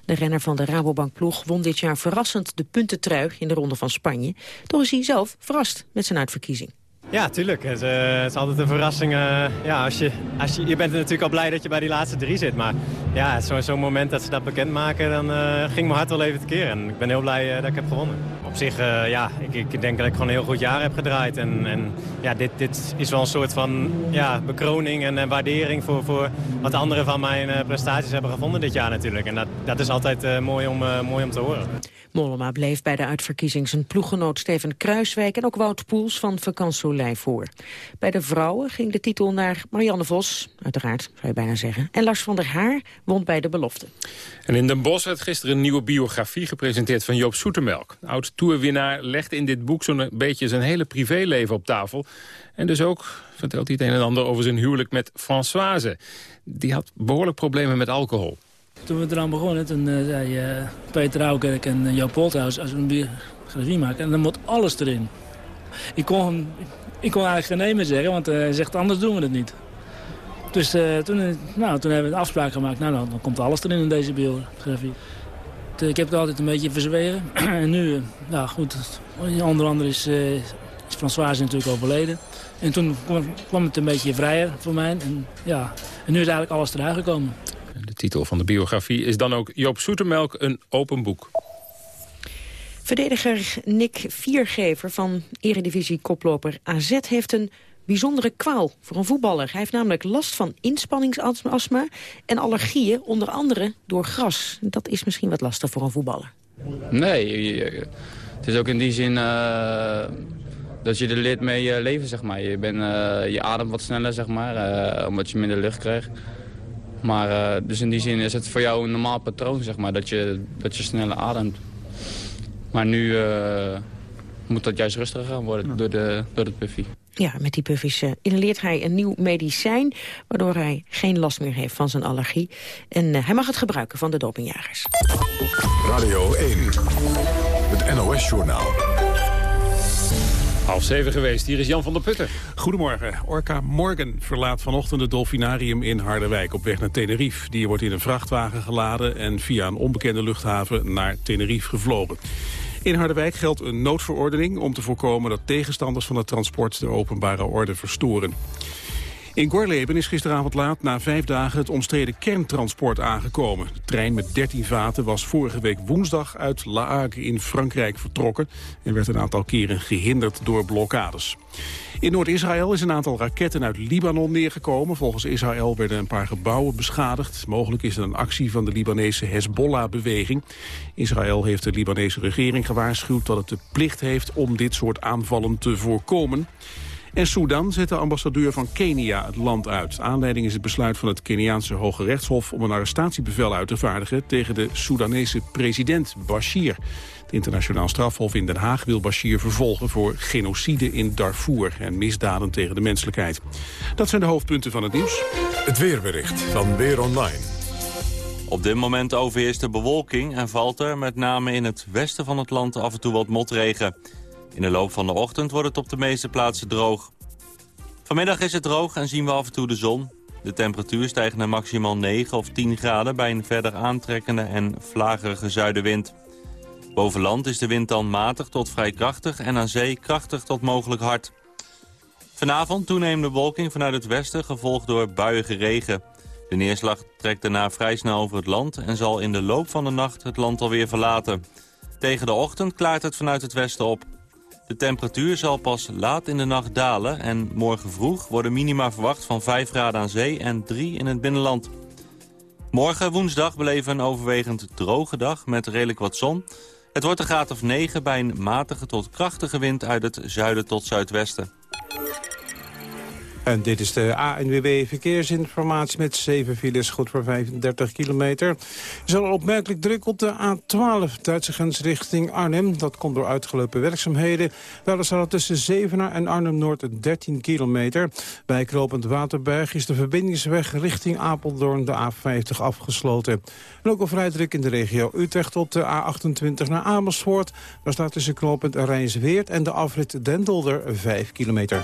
De renner van de Rabobank-ploeg won dit jaar verrassend de puntentrui in de Ronde van Spanje. Toch is hij zelf verrast met zijn uitverkiezing. Ja, tuurlijk. Het, uh, het is altijd een verrassing. Uh, ja, als je, als je, je bent natuurlijk al blij dat je bij die laatste drie zit. Maar ja, zo'n zo moment dat ze dat bekendmaken, dan uh, ging mijn hart wel even tekeer. En ik ben heel blij dat ik heb gewonnen. Op zich, ja, ik, ik, denk dat ik gewoon een heel goed jaar heb gedraaid. En, en ja, dit, dit is wel een soort van ja, bekroning en, en waardering voor, voor wat anderen van mijn prestaties hebben gevonden dit jaar natuurlijk. En dat, dat is altijd mooi, om, mooi om te horen. Mollema bleef bij de uitverkiezing zijn ploeggenoot Steven Kruiswijk... en ook Wout Poels van Vakansolei voor. Bij de vrouwen ging de titel naar Marianne Vos, uiteraard, zou je bijna zeggen. En Lars van der Haar won bij de belofte. En in Den Bosch werd gisteren een nieuwe biografie gepresenteerd van Joop Soetemelk. Oud-tourwinnaar legde in dit boek zo'n beetje zijn hele privéleven op tafel. En dus ook vertelt hij het een en ander over zijn huwelijk met Françoise. Die had behoorlijk problemen met alcohol. Toen we eraan begonnen, toen uh, zei uh, Peter Aukerk en uh, Polthuis... als we een biografie maken, en dan moet alles erin. Ik kon, ik kon eigenlijk geen nee meer zeggen, want hij zegt anders doen we het niet. Dus toen, nou, toen hebben we een afspraak gemaakt. Nou, dan komt alles erin in deze biografie. Ik heb het altijd een beetje verzwegen. *clears throat* en nu, nou goed, onder andere is François is natuurlijk overleden. En toen kwam, het een beetje vrijer voor mij. En, ja, en nu is eigenlijk alles eruit gekomen. De titel van de biografie is dan ook Joop Soetermelk, een open boek. Verdediger Nick Viergever van eredivisie-koploper AZ heeft een bijzondere kwaal voor een voetballer. Hij heeft namelijk last van inspanningsastma en allergieën, onder andere door gras. Dat is misschien wat lastig voor een voetballer. Nee, het is ook in die zin uh, dat je er leert mee uh, leven, zeg maar. Je, bent, uh, je ademt wat sneller, zeg maar, omdat je minder lucht krijgt. Maar dus in die zin is het voor jou een normaal patroon, zeg maar, dat je, dat je sneller ademt. Maar nu moet dat juist rustiger gaan worden door, de, door het puffy. Ja, met die puffies uh, inhaleert hij een nieuw medicijn... waardoor hij geen last meer heeft van zijn allergie. En uh, hij mag het gebruiken van de dopingjagers. Radio 1, het NOS-journaal. Half zeven geweest, hier is Jan van der Putten. Goedemorgen. Orca Morgan verlaat vanochtend het dolfinarium in Harderwijk op weg naar Tenerife. Die wordt in een vrachtwagen geladen en via een onbekende luchthaven naar Tenerife gevlogen. In Harderwijk geldt een noodverordening om te voorkomen dat tegenstanders van het transport de openbare orde verstoren. In Gorleben is gisteravond laat na vijf dagen het omstreden kerntransport aangekomen. De trein met 13 vaten was vorige week woensdag uit La Hague in Frankrijk vertrokken... en werd een aantal keren gehinderd door blokkades. In Noord-Israël is een aantal raketten uit Libanon neergekomen. Volgens Israël werden een paar gebouwen beschadigd. Mogelijk is het een actie van de Libanese Hezbollah-beweging. Israël heeft de Libanese regering gewaarschuwd dat het de plicht heeft om dit soort aanvallen te voorkomen. En Sudan zet de ambassadeur van Kenia het land uit. Aanleiding is het besluit van het Keniaanse Hoge Rechtshof... om een arrestatiebevel uit te vaardigen tegen de Soedanese president Bashir. Het internationaal strafhof in Den Haag wil Bashir vervolgen... voor genocide in Darfur en misdaden tegen de menselijkheid. Dat zijn de hoofdpunten van het nieuws. Het weerbericht van Weer Online. Op dit moment overheerst de bewolking en valt er met name in het westen van het land af en toe wat motregen. In de loop van de ochtend wordt het op de meeste plaatsen droog. Vanmiddag is het droog en zien we af en toe de zon. De temperatuur stijgt naar maximaal 9 of 10 graden bij een verder aantrekkende en vlagerige zuidenwind. Boven land is de wind dan matig tot vrij krachtig en aan zee krachtig tot mogelijk hard. Vanavond toenemende wolking vanuit het westen, gevolgd door buiige regen. De neerslag trekt daarna vrij snel over het land en zal in de loop van de nacht het land alweer verlaten. Tegen de ochtend klaart het vanuit het westen op. De temperatuur zal pas laat in de nacht dalen en morgen vroeg worden minima verwacht van 5 graden aan zee en 3 in het binnenland. Morgen woensdag beleven een overwegend droge dag met redelijk wat zon. Het wordt een graad of 9 bij een matige tot krachtige wind uit het zuiden tot zuidwesten. En dit is de ANWB Verkeersinformatie met 7 files, goed voor 35 kilometer. Er is al opmerkelijk druk op de A12, Duitse grens richting Arnhem. Dat komt door uitgelopen werkzaamheden. Wel is er tussen Zevenaar en Arnhem-Noord 13 kilometer. Bij Kropend Waterberg is de verbindingsweg richting Apeldoorn de A50 afgesloten. En ook al vrij druk in de regio Utrecht op de A28 naar Amersfoort. Daar staat tussen Knopend Rijnsweert en de afrit Dendelder 5 kilometer.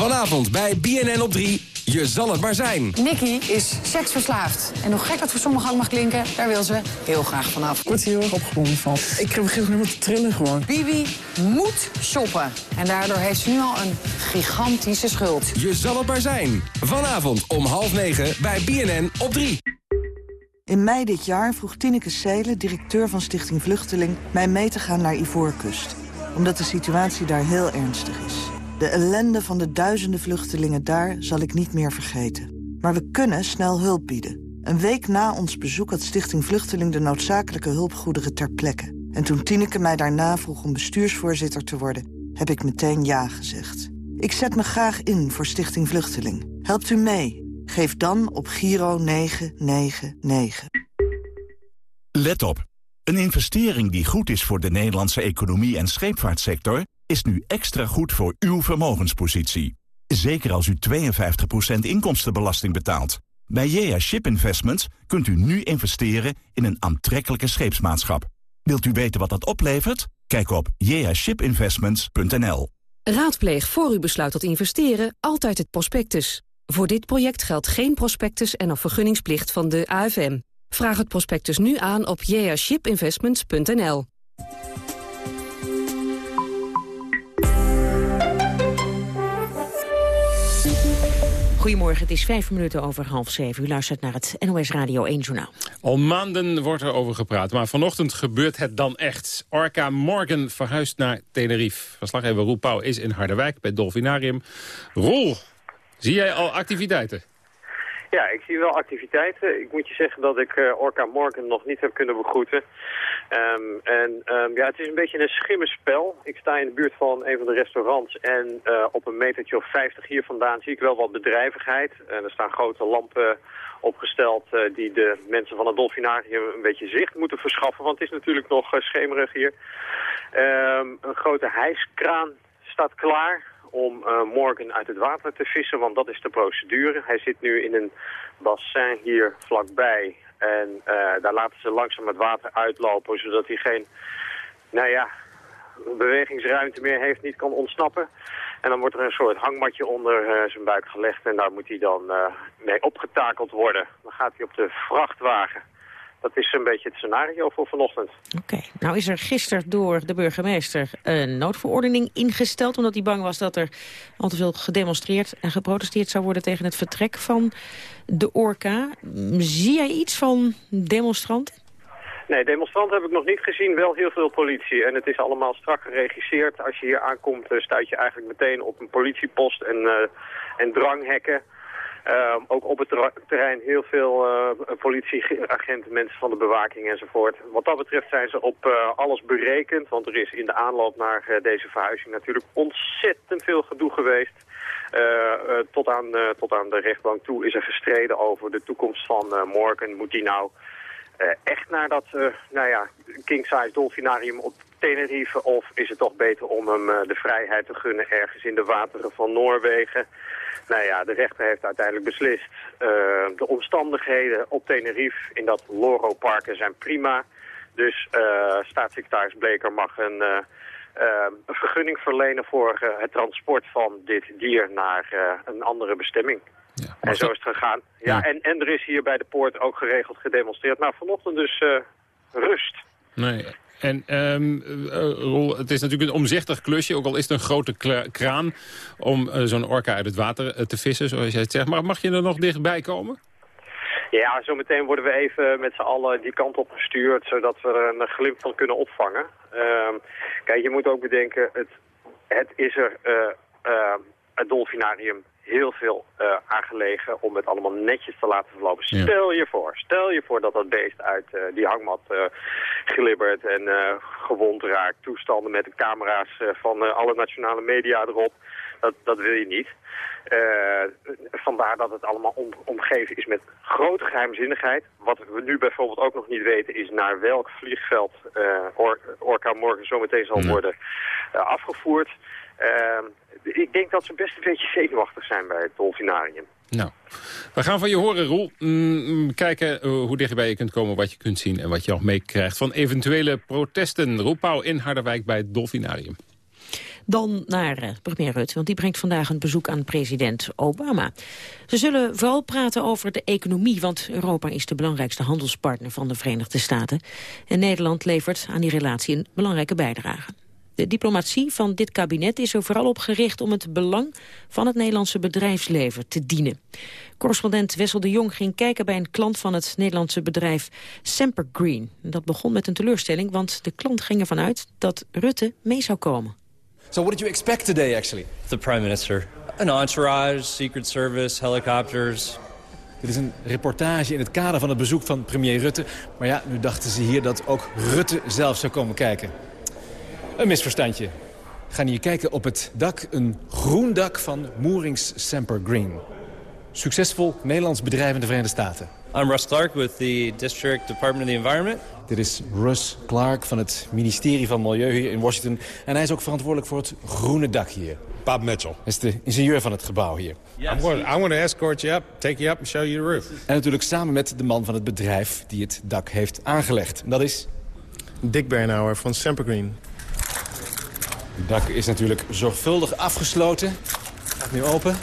Vanavond bij BNN op 3. Je zal het maar zijn. Nicky is seksverslaafd. En hoe gek dat voor sommigen ook mag klinken, daar wil ze heel graag vanaf. Ik word hier heel erg opgewonden van. Ik gegeven moment te trillen gewoon. Bibi moet shoppen. En daardoor heeft ze nu al een gigantische schuld. Je zal het maar zijn. Vanavond om half negen bij BNN op 3. In mei dit jaar vroeg Tineke Seelen, directeur van Stichting Vluchteling... mij mee te gaan naar Ivoorkust. Omdat de situatie daar heel ernstig is. De ellende van de duizenden vluchtelingen daar zal ik niet meer vergeten. Maar we kunnen snel hulp bieden. Een week na ons bezoek had Stichting Vluchteling de noodzakelijke hulpgoederen ter plekke. En toen Tineke mij daarna vroeg om bestuursvoorzitter te worden, heb ik meteen ja gezegd. Ik zet me graag in voor Stichting Vluchteling. Helpt u mee? Geef dan op Giro 999. Let op. Een investering die goed is voor de Nederlandse economie en scheepvaartsector... is nu extra goed voor uw vermogenspositie. Zeker als u 52% inkomstenbelasting betaalt. Bij JA Ship Investments kunt u nu investeren in een aantrekkelijke scheepsmaatschap. Wilt u weten wat dat oplevert? Kijk op jashipinvestments.nl. Raadpleeg voor u besluit tot investeren altijd het prospectus. Voor dit project geldt geen prospectus en of vergunningsplicht van de AFM. Vraag het prospectus nu aan op jashipinvestments.nl. Goedemorgen, het is vijf minuten over half zeven. U luistert naar het NOS Radio 1 Journaal. Al maanden wordt er over gepraat, maar vanochtend gebeurt het dan echt. Orca Morgan verhuist naar Tenerife. Verslaggever Roel Pauw is in Harderwijk bij Dolfinarium. Roel, zie jij al activiteiten? Ja, ik zie wel activiteiten. Ik moet je zeggen dat ik uh, Orca Morgan nog niet heb kunnen begroeten. Um, en um, ja, het is een beetje een schimmenspel. Ik sta in de buurt van een van de restaurants en uh, op een metertje of 50 hier vandaan zie ik wel wat bedrijvigheid. En er staan grote lampen opgesteld uh, die de mensen van het dolfinarium een beetje zicht moeten verschaffen. Want het is natuurlijk nog schemerig hier. Um, een grote hijskraan staat klaar om uh, morgen uit het water te vissen, want dat is de procedure. Hij zit nu in een bassin hier vlakbij en uh, daar laten ze langzaam het water uitlopen, zodat hij geen, nou ja, bewegingsruimte meer heeft, niet kan ontsnappen. En dan wordt er een soort hangmatje onder uh, zijn buik gelegd en daar moet hij dan mee opgetakeld worden. Dan gaat hij op de vrachtwagen. Dat is een beetje het scenario voor vanochtend. Oké. Okay. Nou is er gisteren door de burgemeester een noodverordening ingesteld... omdat hij bang was dat er al te veel gedemonstreerd en geprotesteerd zou worden... tegen het vertrek van de orka. Zie jij iets van demonstranten? Nee, demonstranten heb ik nog niet gezien. Wel heel veel politie. En het is allemaal strak geregisseerd. Als je hier aankomt, stuit je eigenlijk meteen op een politiepost en, uh, en dranghekken... Uh, ook op het terrein heel veel uh, politieagenten, mensen van de bewaking enzovoort. Wat dat betreft zijn ze op uh, alles berekend, want er is in de aanloop naar deze verhuizing natuurlijk ontzettend veel gedoe geweest. tot, aan, tot aan de rechtbank toe is er gestreden over de toekomst van Morgan. Moet die nou echt naar dat nou ja, king-size dolfinarium op Tenerife of is het toch beter om hem de vrijheid te gunnen ergens in de wateren van Noorwegen? Nou ja, de rechter heeft uiteindelijk beslist. De omstandigheden op Tenerife in dat Loro-parken zijn prima. Dus staatssecretaris Bleker mag een vergunning verlenen voor het transport van dit dier naar een andere bestemming. Ja, en zo is het gegaan. Ja, ja, En, en er is hier bij de poort ook geregeld gedemonstreerd. Maar vanochtend dus rust. Nee, en um, uh, het is natuurlijk een omzichtig klusje, ook al is het een grote kraan... om uh, zo'n orka uit het water te vissen, zoals jij het zegt. Maar mag je er nog dichtbij komen? Ja, zometeen worden we even met z'n allen die kant op gestuurd... zodat we er een glimp van kunnen opvangen. Uh, kijk, je moet ook bedenken, het, het is er... het dolfinarium heel veel uh, aangelegen om het allemaal netjes te laten verlopen. Ja. Stel je voor, stel je voor dat dat beest uit uh, die hangmat uh, glibbert en gewond raakt. Toestanden met de camera's van alle nationale media erop. Dat, dat wil je niet. vandaar dat het allemaal om, omgeven is met grote geheimzinnigheid. Wat we nu bijvoorbeeld ook nog niet weten is naar welk vliegveld Or Orca morgen zometeen zal worden afgevoerd. Uh, ik denk dat ze best een beetje zenuwachtig zijn bij het dolfinarium. Nou, we gaan van je horen, Roel. Mm, kijken uh, hoe dichtbij je kunt komen, wat je kunt zien... en wat je al meekrijgt van eventuele protesten. Roel Pauw in Harderwijk bij het dolfinarium. Dan naar uh, premier Rutte, want die brengt vandaag een bezoek aan president Obama. Ze zullen vooral praten over de economie, want Europa is de belangrijkste handelspartner van de Verenigde Staten. En Nederland levert aan die relatie een belangrijke bijdrage. De diplomatie van dit kabinet is er vooral op gericht om het belang van het Nederlandse bedrijfsleven te dienen. Correspondent Wessel de Jong ging kijken bij een klant van het Nederlandse bedrijf Semper Green. Dat begon met een teleurstelling, want de klant ging ervan uit dat Rutte mee zou komen. So what did you expect today actually? The prime minister. An entourage, secret service, helicopters. Dit is een reportage in het kader van het bezoek van premier Rutte. Maar ja, nu dachten ze hier dat ook Rutte zelf zou komen kijken. Een misverstandje. We gaan hier kijken op het dak, een groen dak van Moorings Semper Green. Succesvol Nederlands bedrijf in de Verenigde Staten. I'm Russ Clark with the District Department of the Environment. Dit is Russ Clark van het ministerie van Milieu hier in Washington. En hij is ook verantwoordelijk voor het groene dak hier. Bob Mitchell. Hij is de ingenieur van het gebouw hier. I'm going, I'm going to escort you up, take you up and show you the roof. En natuurlijk samen met de man van het bedrijf die het dak heeft aangelegd. En dat is... Dick Bernauer van Sempergreen. Het dak is natuurlijk zorgvuldig afgesloten. Gaat nu open.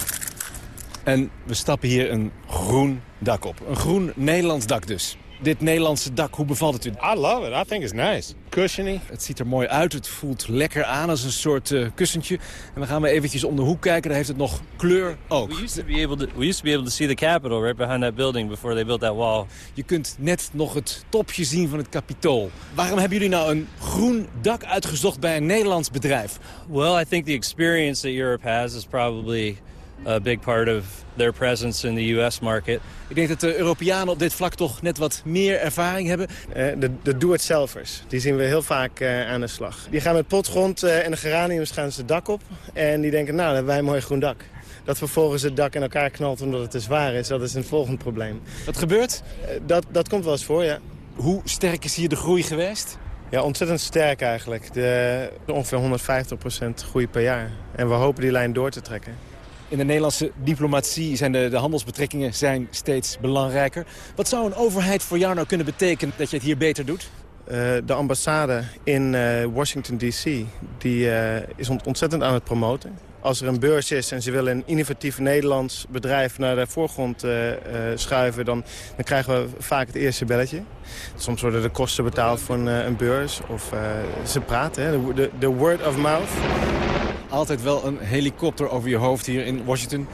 En we stappen hier een groen dak op. Een groen Nederlands dak dus. Dit Nederlandse dak, hoe bevalt het u? I love it. I think it's nice. Cushiony. Het ziet er mooi uit. Het voelt lekker aan als een soort uh, kussentje. En dan gaan we eventjes om de hoek kijken. Daar heeft het nog kleur ook. We used, to be able to, we used to be able to see the Capitol right behind that building before they built that wall. Je kunt net nog het topje zien van het Capitool. Waarom hebben jullie nou een groen dak uitgezocht bij een Nederlands bedrijf? Well, I think the experience that Europe has is probably a big part of their presence in the US market. Ik denk dat de Europeanen op dit vlak toch net wat meer ervaring hebben. Uh, de de do-it-selfers, die zien we heel vaak uh, aan de slag. Die gaan met potgrond uh, en de geraniums gaan ze het dak op. En die denken, nou, dan hebben wij een mooi groen dak. Dat vervolgens het dak in elkaar knalt omdat het te zwaar is, dat is een volgend probleem. Wat gebeurt? dat, dat komt wel eens voor, ja. Hoe sterk is hier de groei geweest? Ja, ontzettend sterk eigenlijk. De, ongeveer 150% groei per jaar. En we hopen die lijn door te trekken. In de Nederlandse diplomatie zijn de, de, handelsbetrekkingen zijn steeds belangrijker. Wat zou een overheid voor jou nou kunnen betekenen dat je het hier beter doet? Uh, de ambassade in uh, Washington D.C. die uh, is ontzettend aan het promoten. Als er een beurs is en ze willen een innovatief Nederlands bedrijf naar de voorgrond schuiven... Dan, dan, krijgen we vaak het eerste belletje. Soms worden de kosten betaald voor een, een beurs of ze praten. De word of mouth altijd wel een helikopter over je hoofd hier in Washington.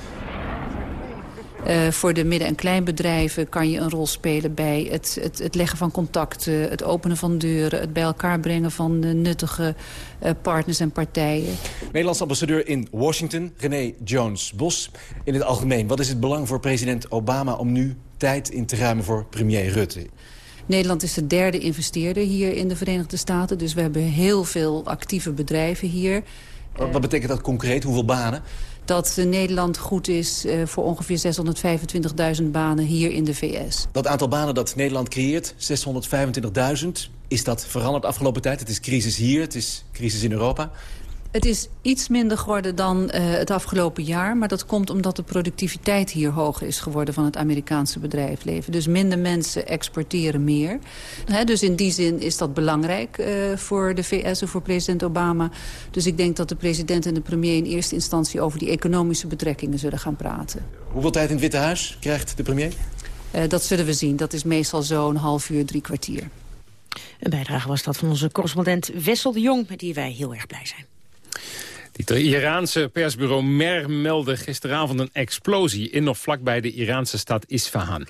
Uh, voor de midden- en kleinbedrijven kan je een rol spelen bij het, het, het, leggen van contacten, het openen van deuren, het bij elkaar brengen van de nuttige uh, partners en partijen. Nederlands ambassadeur in Washington, René Jones-Bos. In het algemeen, wat is het belang voor president Obama om nu tijd in te ruimen voor premier Rutte? Nederland is de derde investeerder hier in de Verenigde Staten. Dus we hebben heel veel actieve bedrijven hier. Wat, wat betekent dat concreet? Hoeveel banen? Dat Nederland goed is uh, voor ongeveer 625.000 banen hier in de VS. Dat aantal banen dat Nederland creëert, 625.000... is dat veranderd afgelopen tijd? Het is crisis hier, het is crisis in Europa. Het is iets minder geworden dan uh, het afgelopen jaar. Maar dat komt omdat de productiviteit hier hoger is geworden van het Amerikaanse bedrijfsleven. Dus minder mensen exporteren meer. He, dus in die zin is dat belangrijk uh, voor de VS en voor president Obama. Dus ik denk dat de president en de premier in eerste instantie over die economische betrekkingen zullen gaan praten. Hoeveel tijd in het Witte Huis krijgt de premier? Uh, dat zullen we zien. Dat is meestal zo'n half uur, drie kwartier. Een bijdrage was dat van onze correspondent Wessel de Jong... met die wij heel erg blij zijn. Het Iraanse persbureau MER meldde gisteravond een explosie... in of vlakbij de Iraanse stad Isfahan.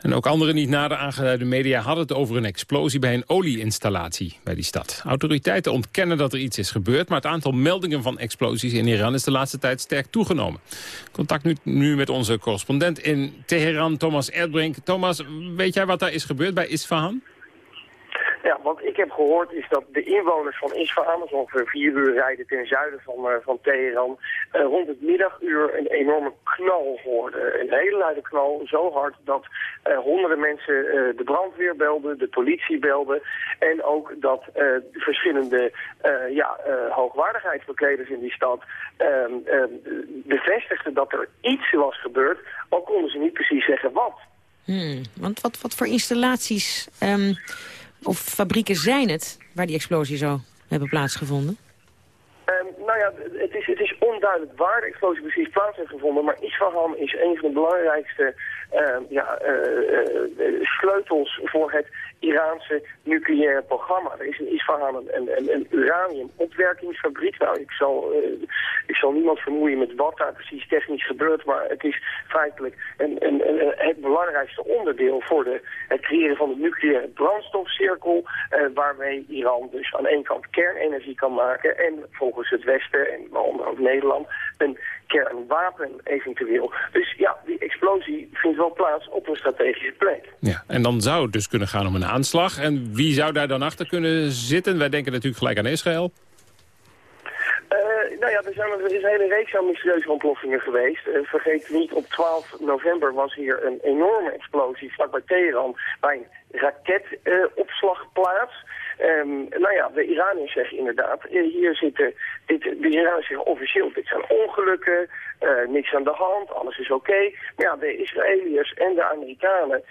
En ook andere niet nader aangeduide media hadden het over een explosie bij een olieinstallatie bij die stad. Autoriteiten ontkennen dat er iets is gebeurd, maar het aantal meldingen van explosies in Iran is de laatste tijd sterk toegenomen. Contact nu, nu met onze correspondent in Teheran, Thomas Erdbrink. Thomas, weet jij wat daar is gebeurd bij Isfahan? Ja, wat ik heb gehoord is dat de inwoners van Isfahan, is ongeveer vier uur rijden ten zuiden van, uh, van Teheran, uh, rond het middaguur een enorme knal hoorden. Een hele luide knal, zo hard dat uh, honderden mensen de brandweer belden, de politie belden en ook dat verschillende ja, hoogwaardigheidsbekleders in die stad ehm, ehm, bevestigden dat er iets was gebeurd, al konden ze niet precies zeggen wat. Hmm, want wat, wat voor installaties... Um of fabrieken zijn het waar die explosie zo hebben plaatsgevonden? Um, nou ja, het is, het is onduidelijk waar de explosie precies plaats heeft gevonden. Maar Isfahan is een van de belangrijkste uh, ja, uh, uh, sleutels voor het Iraanse nucleaire programma. Er is in Isfahan een, een, een uraniumopwerkingsfabriek. Nou, ik zal, uh, ik zal niemand vermoeien met wat daar precies technisch gebeurt, maar het is feitelijk een, een, een het belangrijkste onderdeel voor de, het creëren van de nucleaire brandstofcirkel, uh, waarmee Iran dus aan één kant kernenergie kan maken en volgens het Westen en waaronder ook Nederland een kernwapen eventueel. Dus ja, die explosie vindt wel plaats op een strategische plek. Ja, en dan zou het dus kunnen gaan om een aanslag. En wie zou daar dan achter kunnen zitten? Wij denken natuurlijk gelijk aan Israël. Uh, nou ja, er, zijn, er is een hele reeks aan mysterieuze ontploffingen geweest. Uh, vergeet niet, op 12 november was hier een enorme explosie vlakbij Teheran... bij een raketopslagplaats. Zeggen inderdaad, hier zitten, dit, de Iraniërs zeggen officieel, dit zijn ongelukken, niks aan de hand, alles is oké. Maar ja, de Israëliërs en de Amerikanen,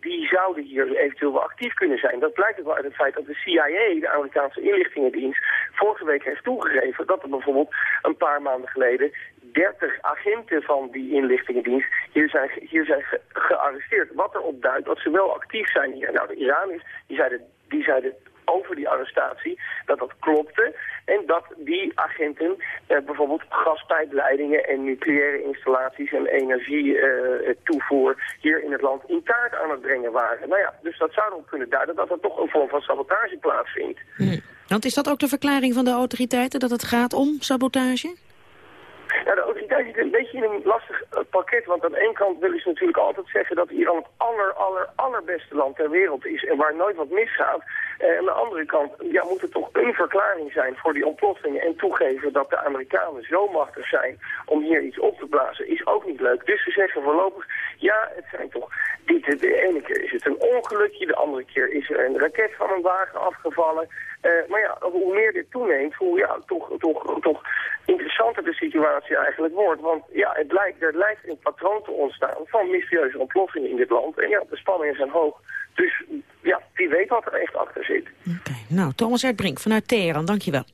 die zouden hier eventueel wel actief kunnen zijn. Dat blijkt ook wel uit het feit dat de CIA, de Amerikaanse inlichtingendienst, vorige week heeft toegegeven dat er bijvoorbeeld een paar maanden geleden 30 agenten van die inlichtingendienst hier zijn, hier zijn gearresteerd. Wat erop duidt dat ze wel actief zijn hier. Nou, de Iraniërs die zeiden, die zeiden over die arrestatie, dat dat klopte. En dat die agenten eh, bijvoorbeeld gaspijpleidingen en nucleaire installaties en energietoevoer eh, hier in het land in kaart aan het brengen waren. Nou ja, dus dat zou erop kunnen duiden dat er toch een vorm van sabotage plaatsvindt. Hm. Want is dat ook de verklaring van de autoriteiten, dat het gaat om sabotage? Ja, de autoriteit zit een beetje in een lastig uh, pakket. Want aan de ene kant willen ze natuurlijk altijd zeggen dat Iran het aller, aller, allerbeste land ter wereld is. En waar nooit wat misgaat. Uh, aan de andere kant ja, moet er toch een verklaring zijn voor die ontploffingen. En toegeven dat de Amerikanen zo machtig zijn om hier iets op te blazen is ook niet leuk. Dus ze zeggen voorlopig, ja, het zijn toch... Dit, de ene keer is het een ongelukje, de andere keer is er een raket van een wagen afgevallen. Uh, maar ja, hoe meer dit toeneemt, hoe ja, toch, toch, toch interessanter de situatie eigenlijk wordt. Want ja, het lijkt, er lijkt een patroon te ontstaan van mysterieuze ontploffingen in dit land. En ja, de spanningen zijn hoog. Dus ja, wie weet wat er echt achter zit. Oké, nou, Thomas Erdbrink vanuit Teheran, dankjewel.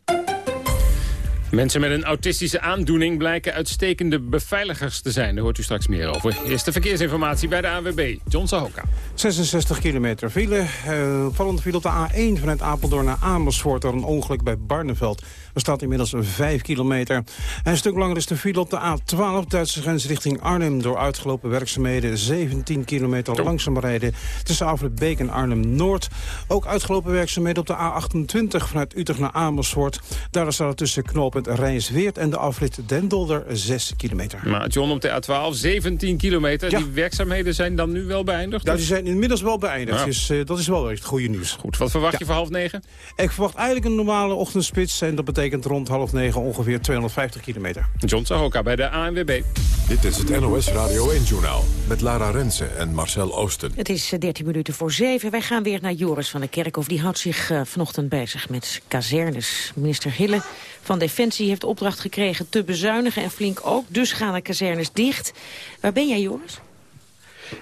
Mensen met een autistische aandoening blijken uitstekende beveiligers te zijn. Daar hoort u straks meer over. Eerste verkeersinformatie bij de ANWB. John Sahoka. 66 kilometer file. Uh, vallende file op de A1 vanuit Apeldoorn naar Amersfoort... door een ongeluk bij Barneveld. Er staat inmiddels 5 kilometer. En een stuk langer is de file op de A12, Duitse grens richting Arnhem... door uitgelopen werkzaamheden 17 kilometer langzaam rijden... tussen Afritbeek en Arnhem-Noord. Ook uitgelopen werkzaamheden op de A28 vanuit Utrecht naar Amersfoort. Daar staat het tussen knooppunt Rijnsweert en de afrit Dendolder 6 kilometer. Maar John, op de A12 17 kilometer. Die werkzaamheden zijn dan nu wel beëindigd? Ja, die zijn inmiddels wel beëindigd. Dus, uh, dat is wel echt goede nieuws. Goed, wat verwacht je voor half negen? Ik verwacht eigenlijk een normale ochtendspits. En dat betekent rond half negen ongeveer 250 kilometer. John Sahoka bij de ANWB. Dit is het NOS Radio 1-journaal met Lara Rensen en Marcel Oosten. Het is 13 eh, minuten voor 7. Wij gaan weer naar Joris van der Kerkhof. Die houdt zich uh, vanochtend bezig met kazernes. Minister Hille van Defensie heeft opdracht gekregen te bezuinigen en flink ook. Dus gaan de kazernes dicht. Waar ben jij, Joris?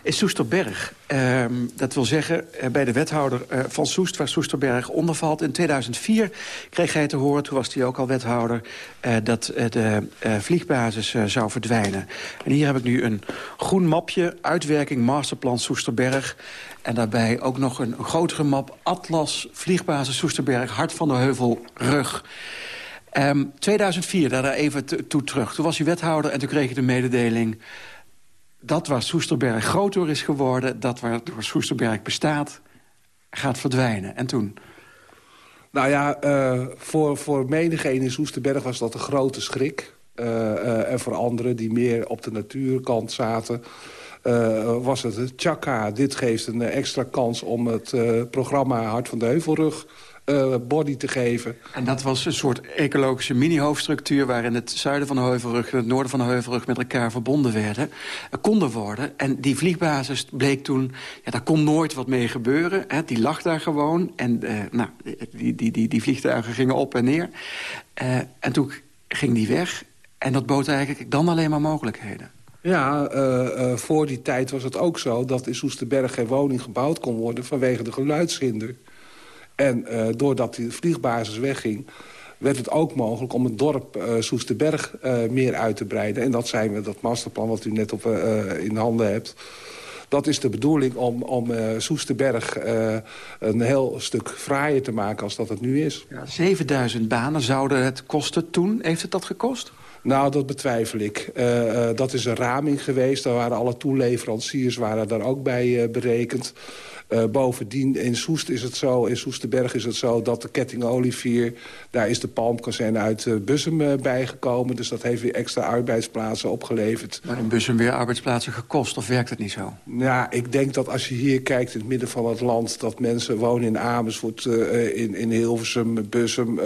In Soesterberg. Uh, dat wil zeggen, uh, bij de wethouder uh, van Soest, waar Soesterberg onder valt. In 2004 kreeg hij te horen, toen was hij ook al wethouder... Uh, dat de vliegbasis zou verdwijnen. En hier heb ik nu een groen mapje, uitwerking masterplan Soesterberg. En daarbij ook nog een grotere map, Atlas, vliegbasis Soesterberg, Hart van de Heuvel, Rug... Um, 2004, daar even toe terug. Toen was hij wethouder en toen kreeg ik de mededeling... dat waar Soesterberg groot door is geworden... dat waar door Soesterberg bestaat, gaat verdwijnen. En toen? Nou ja, uh, voor, voor menigeen in Soesterberg was dat een grote schrik. Uh, uh, en voor anderen die meer op de natuurkant zaten... was het tjaka, dit geeft een extra kans om het programma Hart van de Heuvelrug body te geven. En dat was een soort ecologische mini-hoofdstructuur... waarin het zuiden van de Heuvelrug en het noorden van de Heuvelrug... met elkaar verbonden werden, uh, konden worden. En die vliegbasis bleek toen... ja, daar kon nooit wat mee gebeuren. Hè, die lag daar gewoon. En uh, nou, die, die, die, die vliegtuigen gingen op en neer. en toen ging die weg. En dat bood eigenlijk dan alleen maar mogelijkheden. Ja, uh, uh, voor die tijd was het ook zo dat in Soesterberg geen woning gebouwd kon worden vanwege de geluidshinder. En uh, doordat die vliegbasis wegging werd het ook mogelijk om het dorp uh, Soesterberg uh, meer uit te breiden. En dat zijn we, dat masterplan wat u net op, in handen hebt... dat is de bedoeling om, om Soesterberg een heel stuk fraaier te maken als dat het nu is. Ja, 7000 banen zouden het kosten toen. Heeft het dat gekost? Nou, dat betwijfel ik. Uh, uh, dat is een raming geweest. Daar waren alle toeleveranciers waren daar ook bij uh, berekend. Uh, bovendien, in Soest is het zo, in Soesterberg is het zo... dat de ketting Olivier, daar is de palmkazerne uit uh, Bussum uh, bijgekomen. Dus dat heeft weer extra arbeidsplaatsen opgeleverd. Maar in Bussum weer arbeidsplaatsen gekost, of werkt het niet zo? Ja, ik denk dat als je hier kijkt in het midden van het land... dat mensen wonen in Amersfoort, in, in Hilversum, Bussum,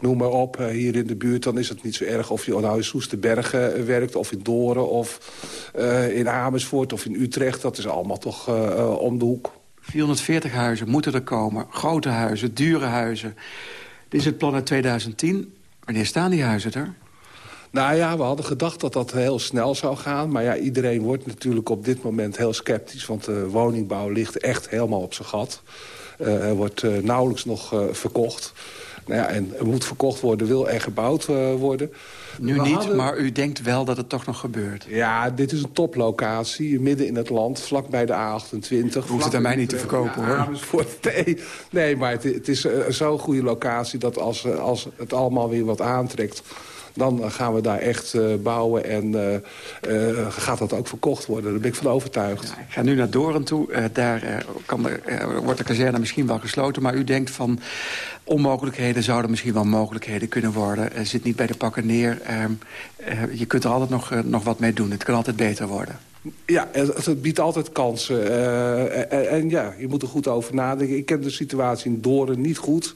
noem maar op... hier in de buurt, dan is het niet zo erg of je nou in Soesterbergen werkt... of in Doren, of in Amersfoort, of in Utrecht. Dat is allemaal toch om de hoek. 440 huizen moeten er komen. Grote huizen, dure huizen. Dit is het plan uit 2010. Wanneer staan die huizen er? Nou ja, we hadden gedacht dat dat heel snel zou gaan. Maar ja, iedereen wordt natuurlijk op dit moment heel sceptisch... want de woningbouw ligt echt helemaal op zijn gat. Uh, er wordt uh, nauwelijks nog uh, verkocht. Nou ja, en er moet verkocht worden, wil er gebouwd worden. Nu niet, hadden... maar u denkt wel dat het toch nog gebeurt? Ja, dit is een toplocatie, midden in het land, vlakbij de A28. Hoeft het aan mij niet te verkopen, ja, hoor. Voor, nee, nee, maar het, het is zo'n goede locatie... dat als, als het allemaal weer wat aantrekt dan gaan we daar echt uh, bouwen en uh, uh, gaat dat ook verkocht worden. Daar ben ik van overtuigd. Ja, ik ga nu naar Doren toe. daar kan wordt de kazerne misschien wel gesloten. Maar u denkt van onmogelijkheden zouden misschien wel mogelijkheden kunnen worden. zit niet bij de pakken neer. Ehm, je kunt er altijd nog, nog wat mee doen. Het kan altijd beter worden. Ja, het, het biedt altijd kansen. en, en ja, je moet er goed over nadenken. Ik ken de situatie in Doren niet goed...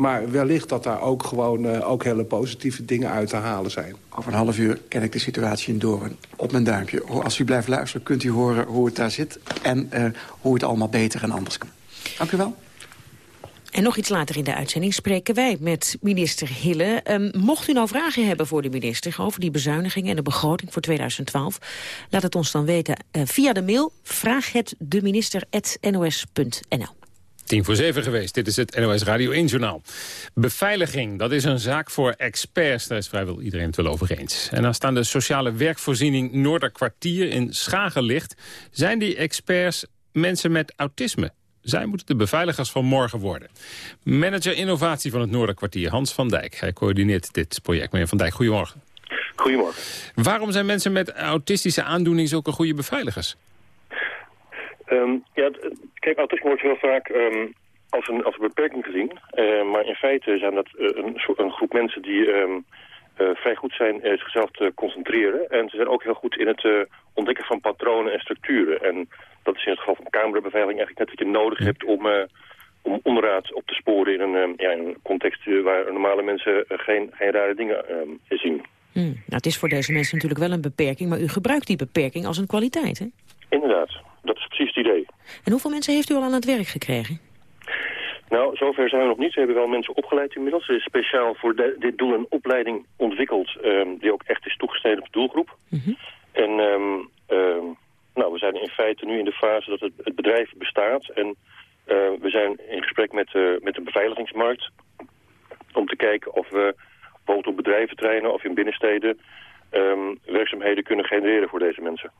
Maar wellicht dat daar ook gewoon uh, ook hele positieve dingen uit te halen zijn. Over een half uur ken ik de situatie in Doorn op mijn duimpje. Als u blijft luisteren kunt u horen hoe het daar zit... en uh, hoe het allemaal beter en anders kan. Dank u wel. En nog iets later in de uitzending spreken wij met minister Hille. Um, mocht u nou vragen hebben voor de minister over die bezuinigingen en de begroting voor 2012, laat het ons dan weten uh, via de mail vraaghetdeminister.nos.nl. Tien voor zeven geweest. Dit is het NOS Radio 1-journaal. Beveiliging, dat is een zaak voor experts. Daar is vrijwel iedereen het wel over eens. En als staan de sociale werkvoorziening Noorderkwartier in Schagen ligt... zijn die experts mensen met autisme. Zij moeten de beveiligers van morgen worden. Manager innovatie van het Noorderkwartier, Hans van Dijk. Hij coördineert dit project. Meneer van Dijk, goedemorgen. Goedemorgen. Waarom zijn mensen met autistische aandoening zulke goede beveiligers? Um, ja, kijk, autisme wordt heel vaak um, als, een, als een beperking gezien. Uh, maar in feite zijn dat uh, een, een, groep mensen die um, uh, vrij goed zijn zichzelf te concentreren. En ze zijn ook heel goed in het ontdekken van patronen en structuren. En dat is in het geval van camerabeveiliging eigenlijk net wat je nodig hebt om, om onderraad op te sporen in een, ja, in een context waar normale mensen geen, geen rare dingen zien. Hmm. Nou, het is voor deze mensen natuurlijk wel een beperking, maar u gebruikt die beperking als een kwaliteit, hè? Inderdaad, dat is precies het idee. En hoeveel mensen heeft u al aan het werk gekregen? Nou, zover zijn we nog niet. We hebben wel mensen opgeleid inmiddels. Er is speciaal voor de, dit doel een opleiding ontwikkeld... Um, die ook echt is toegesneden op de doelgroep. Mm -hmm. En um, um, nou, we zijn in feite nu in de fase dat het, het bedrijf bestaat. En uh, we zijn in gesprek met, uh, met de beveiligingsmarkt... om te kijken of we bijvoorbeeld op bedrijventerreinen of in binnensteden... werkzaamheden kunnen genereren voor deze mensen.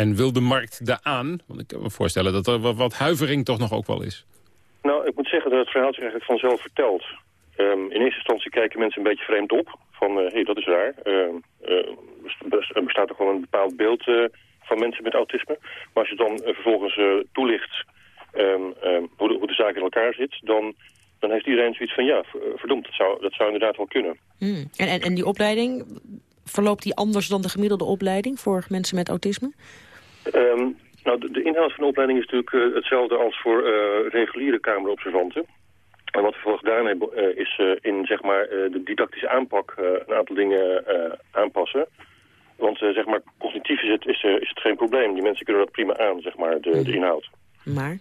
En wil de markt daar aan? Want ik kan me voorstellen dat er wat, wat huivering toch nog ook wel is. Nou, ik moet zeggen dat het verhaal zich eigenlijk vanzelf vertelt. Um, in eerste instantie kijken mensen een beetje vreemd op. Van, hé, uh, hey, dat is raar. Uh, uh, er bestaat toch wel een bepaald beeld uh, van mensen met autisme. Maar als je dan vervolgens toelicht um, hoe, de, hoe, de, zaak in elkaar zit... dan, dan heeft iedereen zoiets van, ja, verdomd, dat zou, dat zou inderdaad wel kunnen. Hmm. En, en, en die opleiding, verloopt die anders dan de gemiddelde opleiding voor mensen met autisme? Um, nou, de, de, inhoud van de opleiding is natuurlijk uh, hetzelfde als voor uh, reguliere kamerobservanten. En wat we vervolgens gedaan hebben uh, is in zeg maar, de didactische aanpak een aantal dingen aanpassen. Want zeg maar, cognitief is het, is, is het geen probleem. Die mensen kunnen dat prima aan, zeg maar, de, de inhoud. Maar?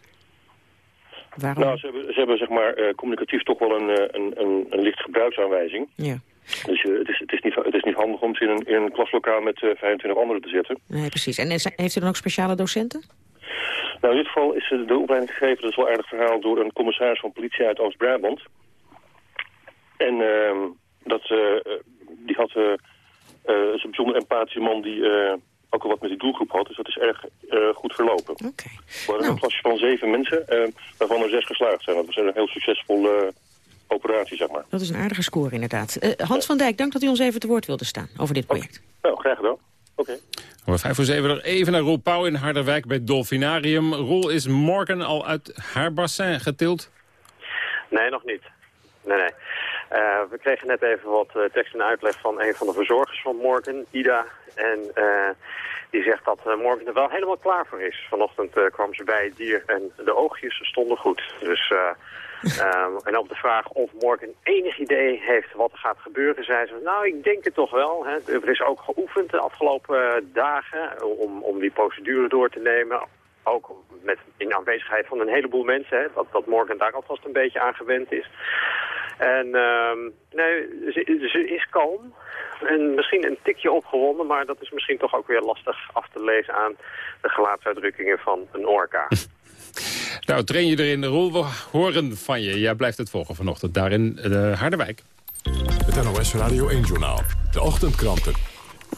Waarom? Nou, ze hebben, ze hebben zeg maar, communicatief toch wel een, een, een, een licht gebruiksaanwijzing. Ja. Dus uh, het, is, het, is niet, het is niet handig om ze in een, in een klaslokaal met uh, 25 anderen te zetten. Nee, precies. En heeft u dan ook speciale docenten? Nou, in dit geval is de opleiding gegeven, dat is wel aardig verhaal, door een commissaris van politie uit Oost-Brabant. En uh, dat, uh, die had, is een bijzonder empathische man die ook al wat met die doelgroep had. Dus dat is erg goed verlopen. Okay. We hadden nou. een klasje van zeven mensen, waarvan er zes geslaagd zijn. Dat was een heel succesvol operatie, zeg maar. Dat is een aardige score, inderdaad. Uh, Hans van Dijk, dank dat u ons even te woord wilde staan over dit project. Okay. Nou, graag gedaan. Oké. Okay. Om vijf voor zeven nog even naar Roel Pauw in Harderwijk bij Dolfinarium. Roel, is morgen al uit haar bassin getild? Nee, nog niet. Nee, nee. Uh, we kregen net even wat uh, tekst en uitleg van een van de verzorgers van Morgan, Ida. En uh, die zegt dat Morgan er wel helemaal klaar voor is. Vanochtend kwam ze bij het dier en de oogjes stonden goed. Dus Um, en op de vraag of Morgan enig idee heeft wat er gaat gebeuren, zei ze, nou, ik denk het toch wel. Hè. Er is ook geoefend de afgelopen dagen om, om die procedure door te nemen. Ook met, in aanwezigheid van een heleboel mensen, hè, dat, dat Morgan daar alvast een beetje aan gewend is. En ehm, nee, ze, ze, is kalm. En misschien een tikje opgewonden, maar dat is misschien toch ook weer lastig af te lezen aan de gelaatsuitdrukkingen van een orka. *laughs* nou, train je erin, Roel, we horen van je. Jij blijft het volgen vanochtend daar in uh, Harderwijk. Het NOS Radio 1-journaal. De ochtendkranten.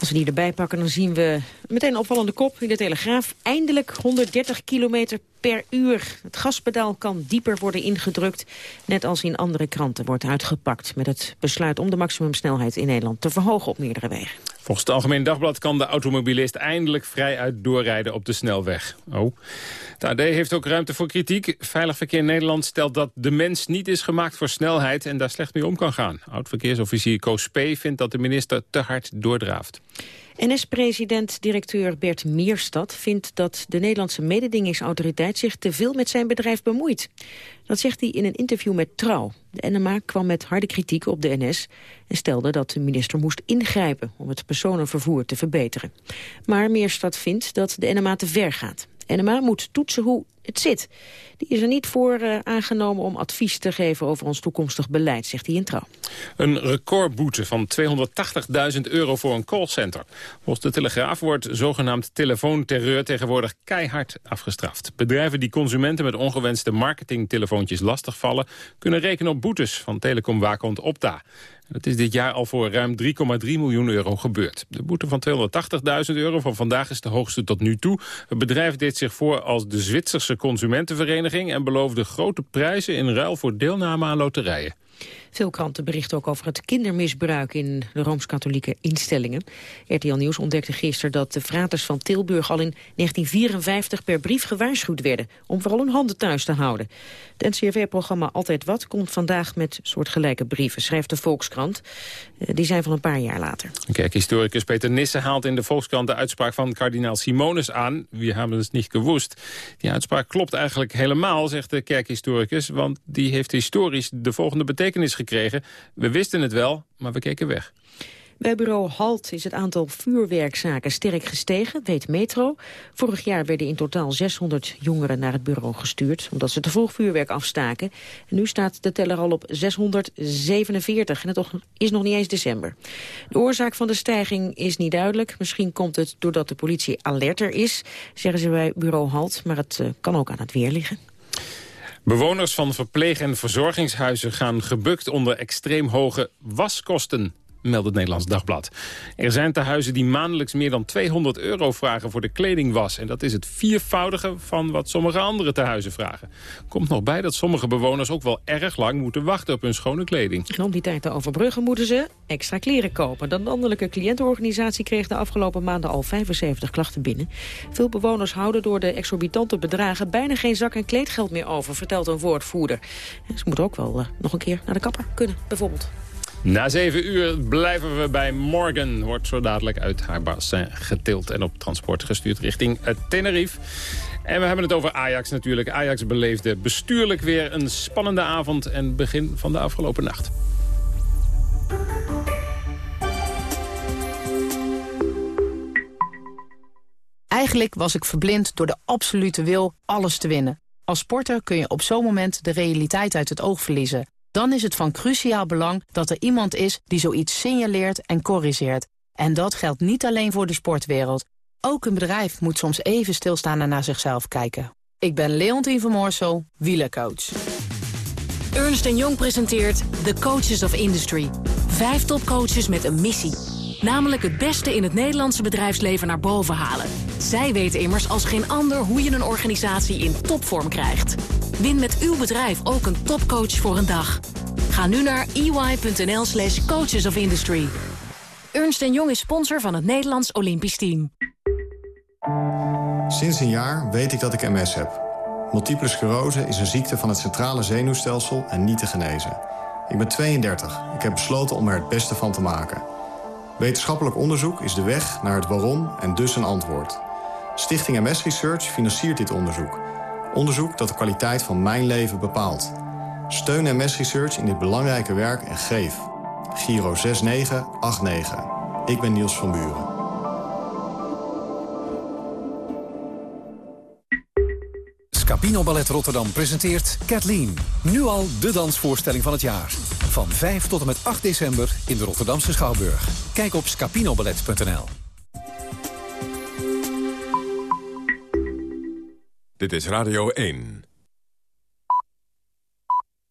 Als we die erbij pakken, dan zien we meteen een opvallende kop in de Telegraaf. Eindelijk 130 kilometer per uur. Het gaspedaal kan dieper worden ingedrukt. Net als in andere kranten wordt uitgepakt met het besluit om de maximumsnelheid in Nederland te verhogen op meerdere wegen. Volgens het Algemeen Dagblad kan de automobilist eindelijk vrijuit doorrijden op de snelweg. Oh. De AD heeft ook ruimte voor kritiek. Veilig Verkeer Nederland stelt dat de mens niet is gemaakt voor snelheid en daar slecht mee om kan gaan. Oud-verkeersofficier Koos vindt dat de minister te hard doordraaft. NS-president-directeur Bert Meerstad vindt dat de Nederlandse mededingingsautoriteit zich te veel met zijn bedrijf bemoeit. Dat zegt hij in een interview met Trouw. De NMA kwam met harde kritiek op de NS en stelde dat de minister moest ingrijpen om het personenvervoer te verbeteren. Maar Meerstad vindt dat de NMA te ver gaat. NMA moet toetsen hoe het zit. Die is er niet voor uh, aangenomen om advies te geven over ons toekomstig beleid, zegt hij in trouw. Een recordboete van 280.000 euro voor een callcenter. Volgens de Telegraaf wordt zogenaamd telefoonterreur tegenwoordig keihard afgestraft. Bedrijven die consumenten met ongewenste marketingtelefoontjes lastigvallen... kunnen rekenen op boetes van telecomwaakhond Opta. Het is dit jaar al voor ruim 3,3 miljoen euro gebeurd. De boete van 280.000 euro van vandaag is de hoogste tot nu toe. Het bedrijf deed zich voor als de Zwitserse consumentenvereniging... en beloofde grote prijzen in ruil voor deelname aan loterijen. Veel kranten berichten ook over het kindermisbruik in de Rooms-Katholieke instellingen. RTL Nieuws ontdekte gisteren dat de fraters van Tilburg al in 1954 per brief gewaarschuwd werden om vooral hun handen thuis te houden. Het NCRV-programma Altijd Wat komt vandaag met soortgelijke brieven, schrijft de Volkskrant. Eh, die zijn van een paar jaar later. Kerkhistoricus Peter Nissen haalt in de Volkskrant de uitspraak van kardinaal Simonus aan. We hebben het niet gewoest. Die uitspraak klopt eigenlijk helemaal, zegt de kerkhistoricus, want die heeft historisch de volgende betekenis gekregen gekregen. We wisten het wel, maar we keken weg. Bij bureau HALT is het aantal vuurwerkzaken sterk gestegen, weet Metro. Vorig jaar werden in totaal 600 jongeren naar het bureau gestuurd... omdat ze te vroeg vuurwerk afstaken. En nu staat de teller al op 647 en het is nog niet eens december. De oorzaak van de stijging is niet duidelijk. Misschien komt het doordat de politie alerter is, zeggen ze bij bureau HALT. Maar het eh, kan ook aan het weer liggen. Bewoners van verpleeg- en verzorgingshuizen gaan gebukt onder extreem hoge waskosten meldt het Nederlands Dagblad. Er zijn tehuizen die maandelijks meer dan 200 euro vragen voor de kledingwas. En dat is het viervoudige van wat sommige andere tehuizen vragen. Komt nog bij dat sommige bewoners ook wel erg lang moeten wachten op hun schone kleding. En om die tijd te overbruggen moeten ze extra kleren kopen. De landelijke cliëntenorganisatie kreeg de afgelopen maanden al 75 klachten binnen. Veel bewoners houden door de exorbitante bedragen bijna geen zak- en kleedgeld meer over, vertelt een woordvoerder. ze moeten ook wel uh, nog een keer naar de kapper kunnen, bijvoorbeeld. Na zeven uur blijven we bij Morgan. Wordt zo dadelijk uit haar bassin getild en op transport gestuurd richting Tenerife. En we hebben het over Ajax natuurlijk. Ajax beleefde bestuurlijk weer een spannende avond en begin van de afgelopen nacht. Eigenlijk was ik verblind door de absolute wil alles te winnen. Als sporter kun je op zo'n moment de realiteit uit het oog verliezen dan is het van cruciaal belang dat er iemand is die zoiets signaleert en corrigeert. En dat geldt niet alleen voor de sportwereld. Ook een bedrijf moet soms even stilstaan en naar zichzelf kijken. Ik ben Leontien van Moorsel, wielercoach. Ernst Jong presenteert The Coaches of Industry. Vijf topcoaches met een missie. Namelijk het beste in het Nederlandse bedrijfsleven naar boven halen. Zij weten immers als geen ander hoe je een organisatie in topvorm krijgt. Win met uw bedrijf ook een topcoach voor een dag. Ga nu naar ey.nl slash coaches of industry. Ernst Jong is sponsor van het Nederlands Olympisch Team. Sinds een jaar weet ik dat ik MS heb. Multiple sclerose is een ziekte van het centrale zenuwstelsel en niet te genezen. Ik ben 32. Ik heb besloten om er het beste van te maken. Wetenschappelijk onderzoek is de weg naar het waarom en dus een antwoord. Stichting MS Research financiert dit onderzoek... Onderzoek dat de kwaliteit van mijn leven bepaalt. Steun MS Research in dit belangrijke werk en geef. Giro 6989. Ik ben Niels van Buren. Scapino Ballet Rotterdam presenteert Kathleen. Nu al de dansvoorstelling van het jaar. Van 5 tot en met 8 december in de Rotterdamse Schouwburg. Kijk op scapinoballet.nl. Dit is Radio 1.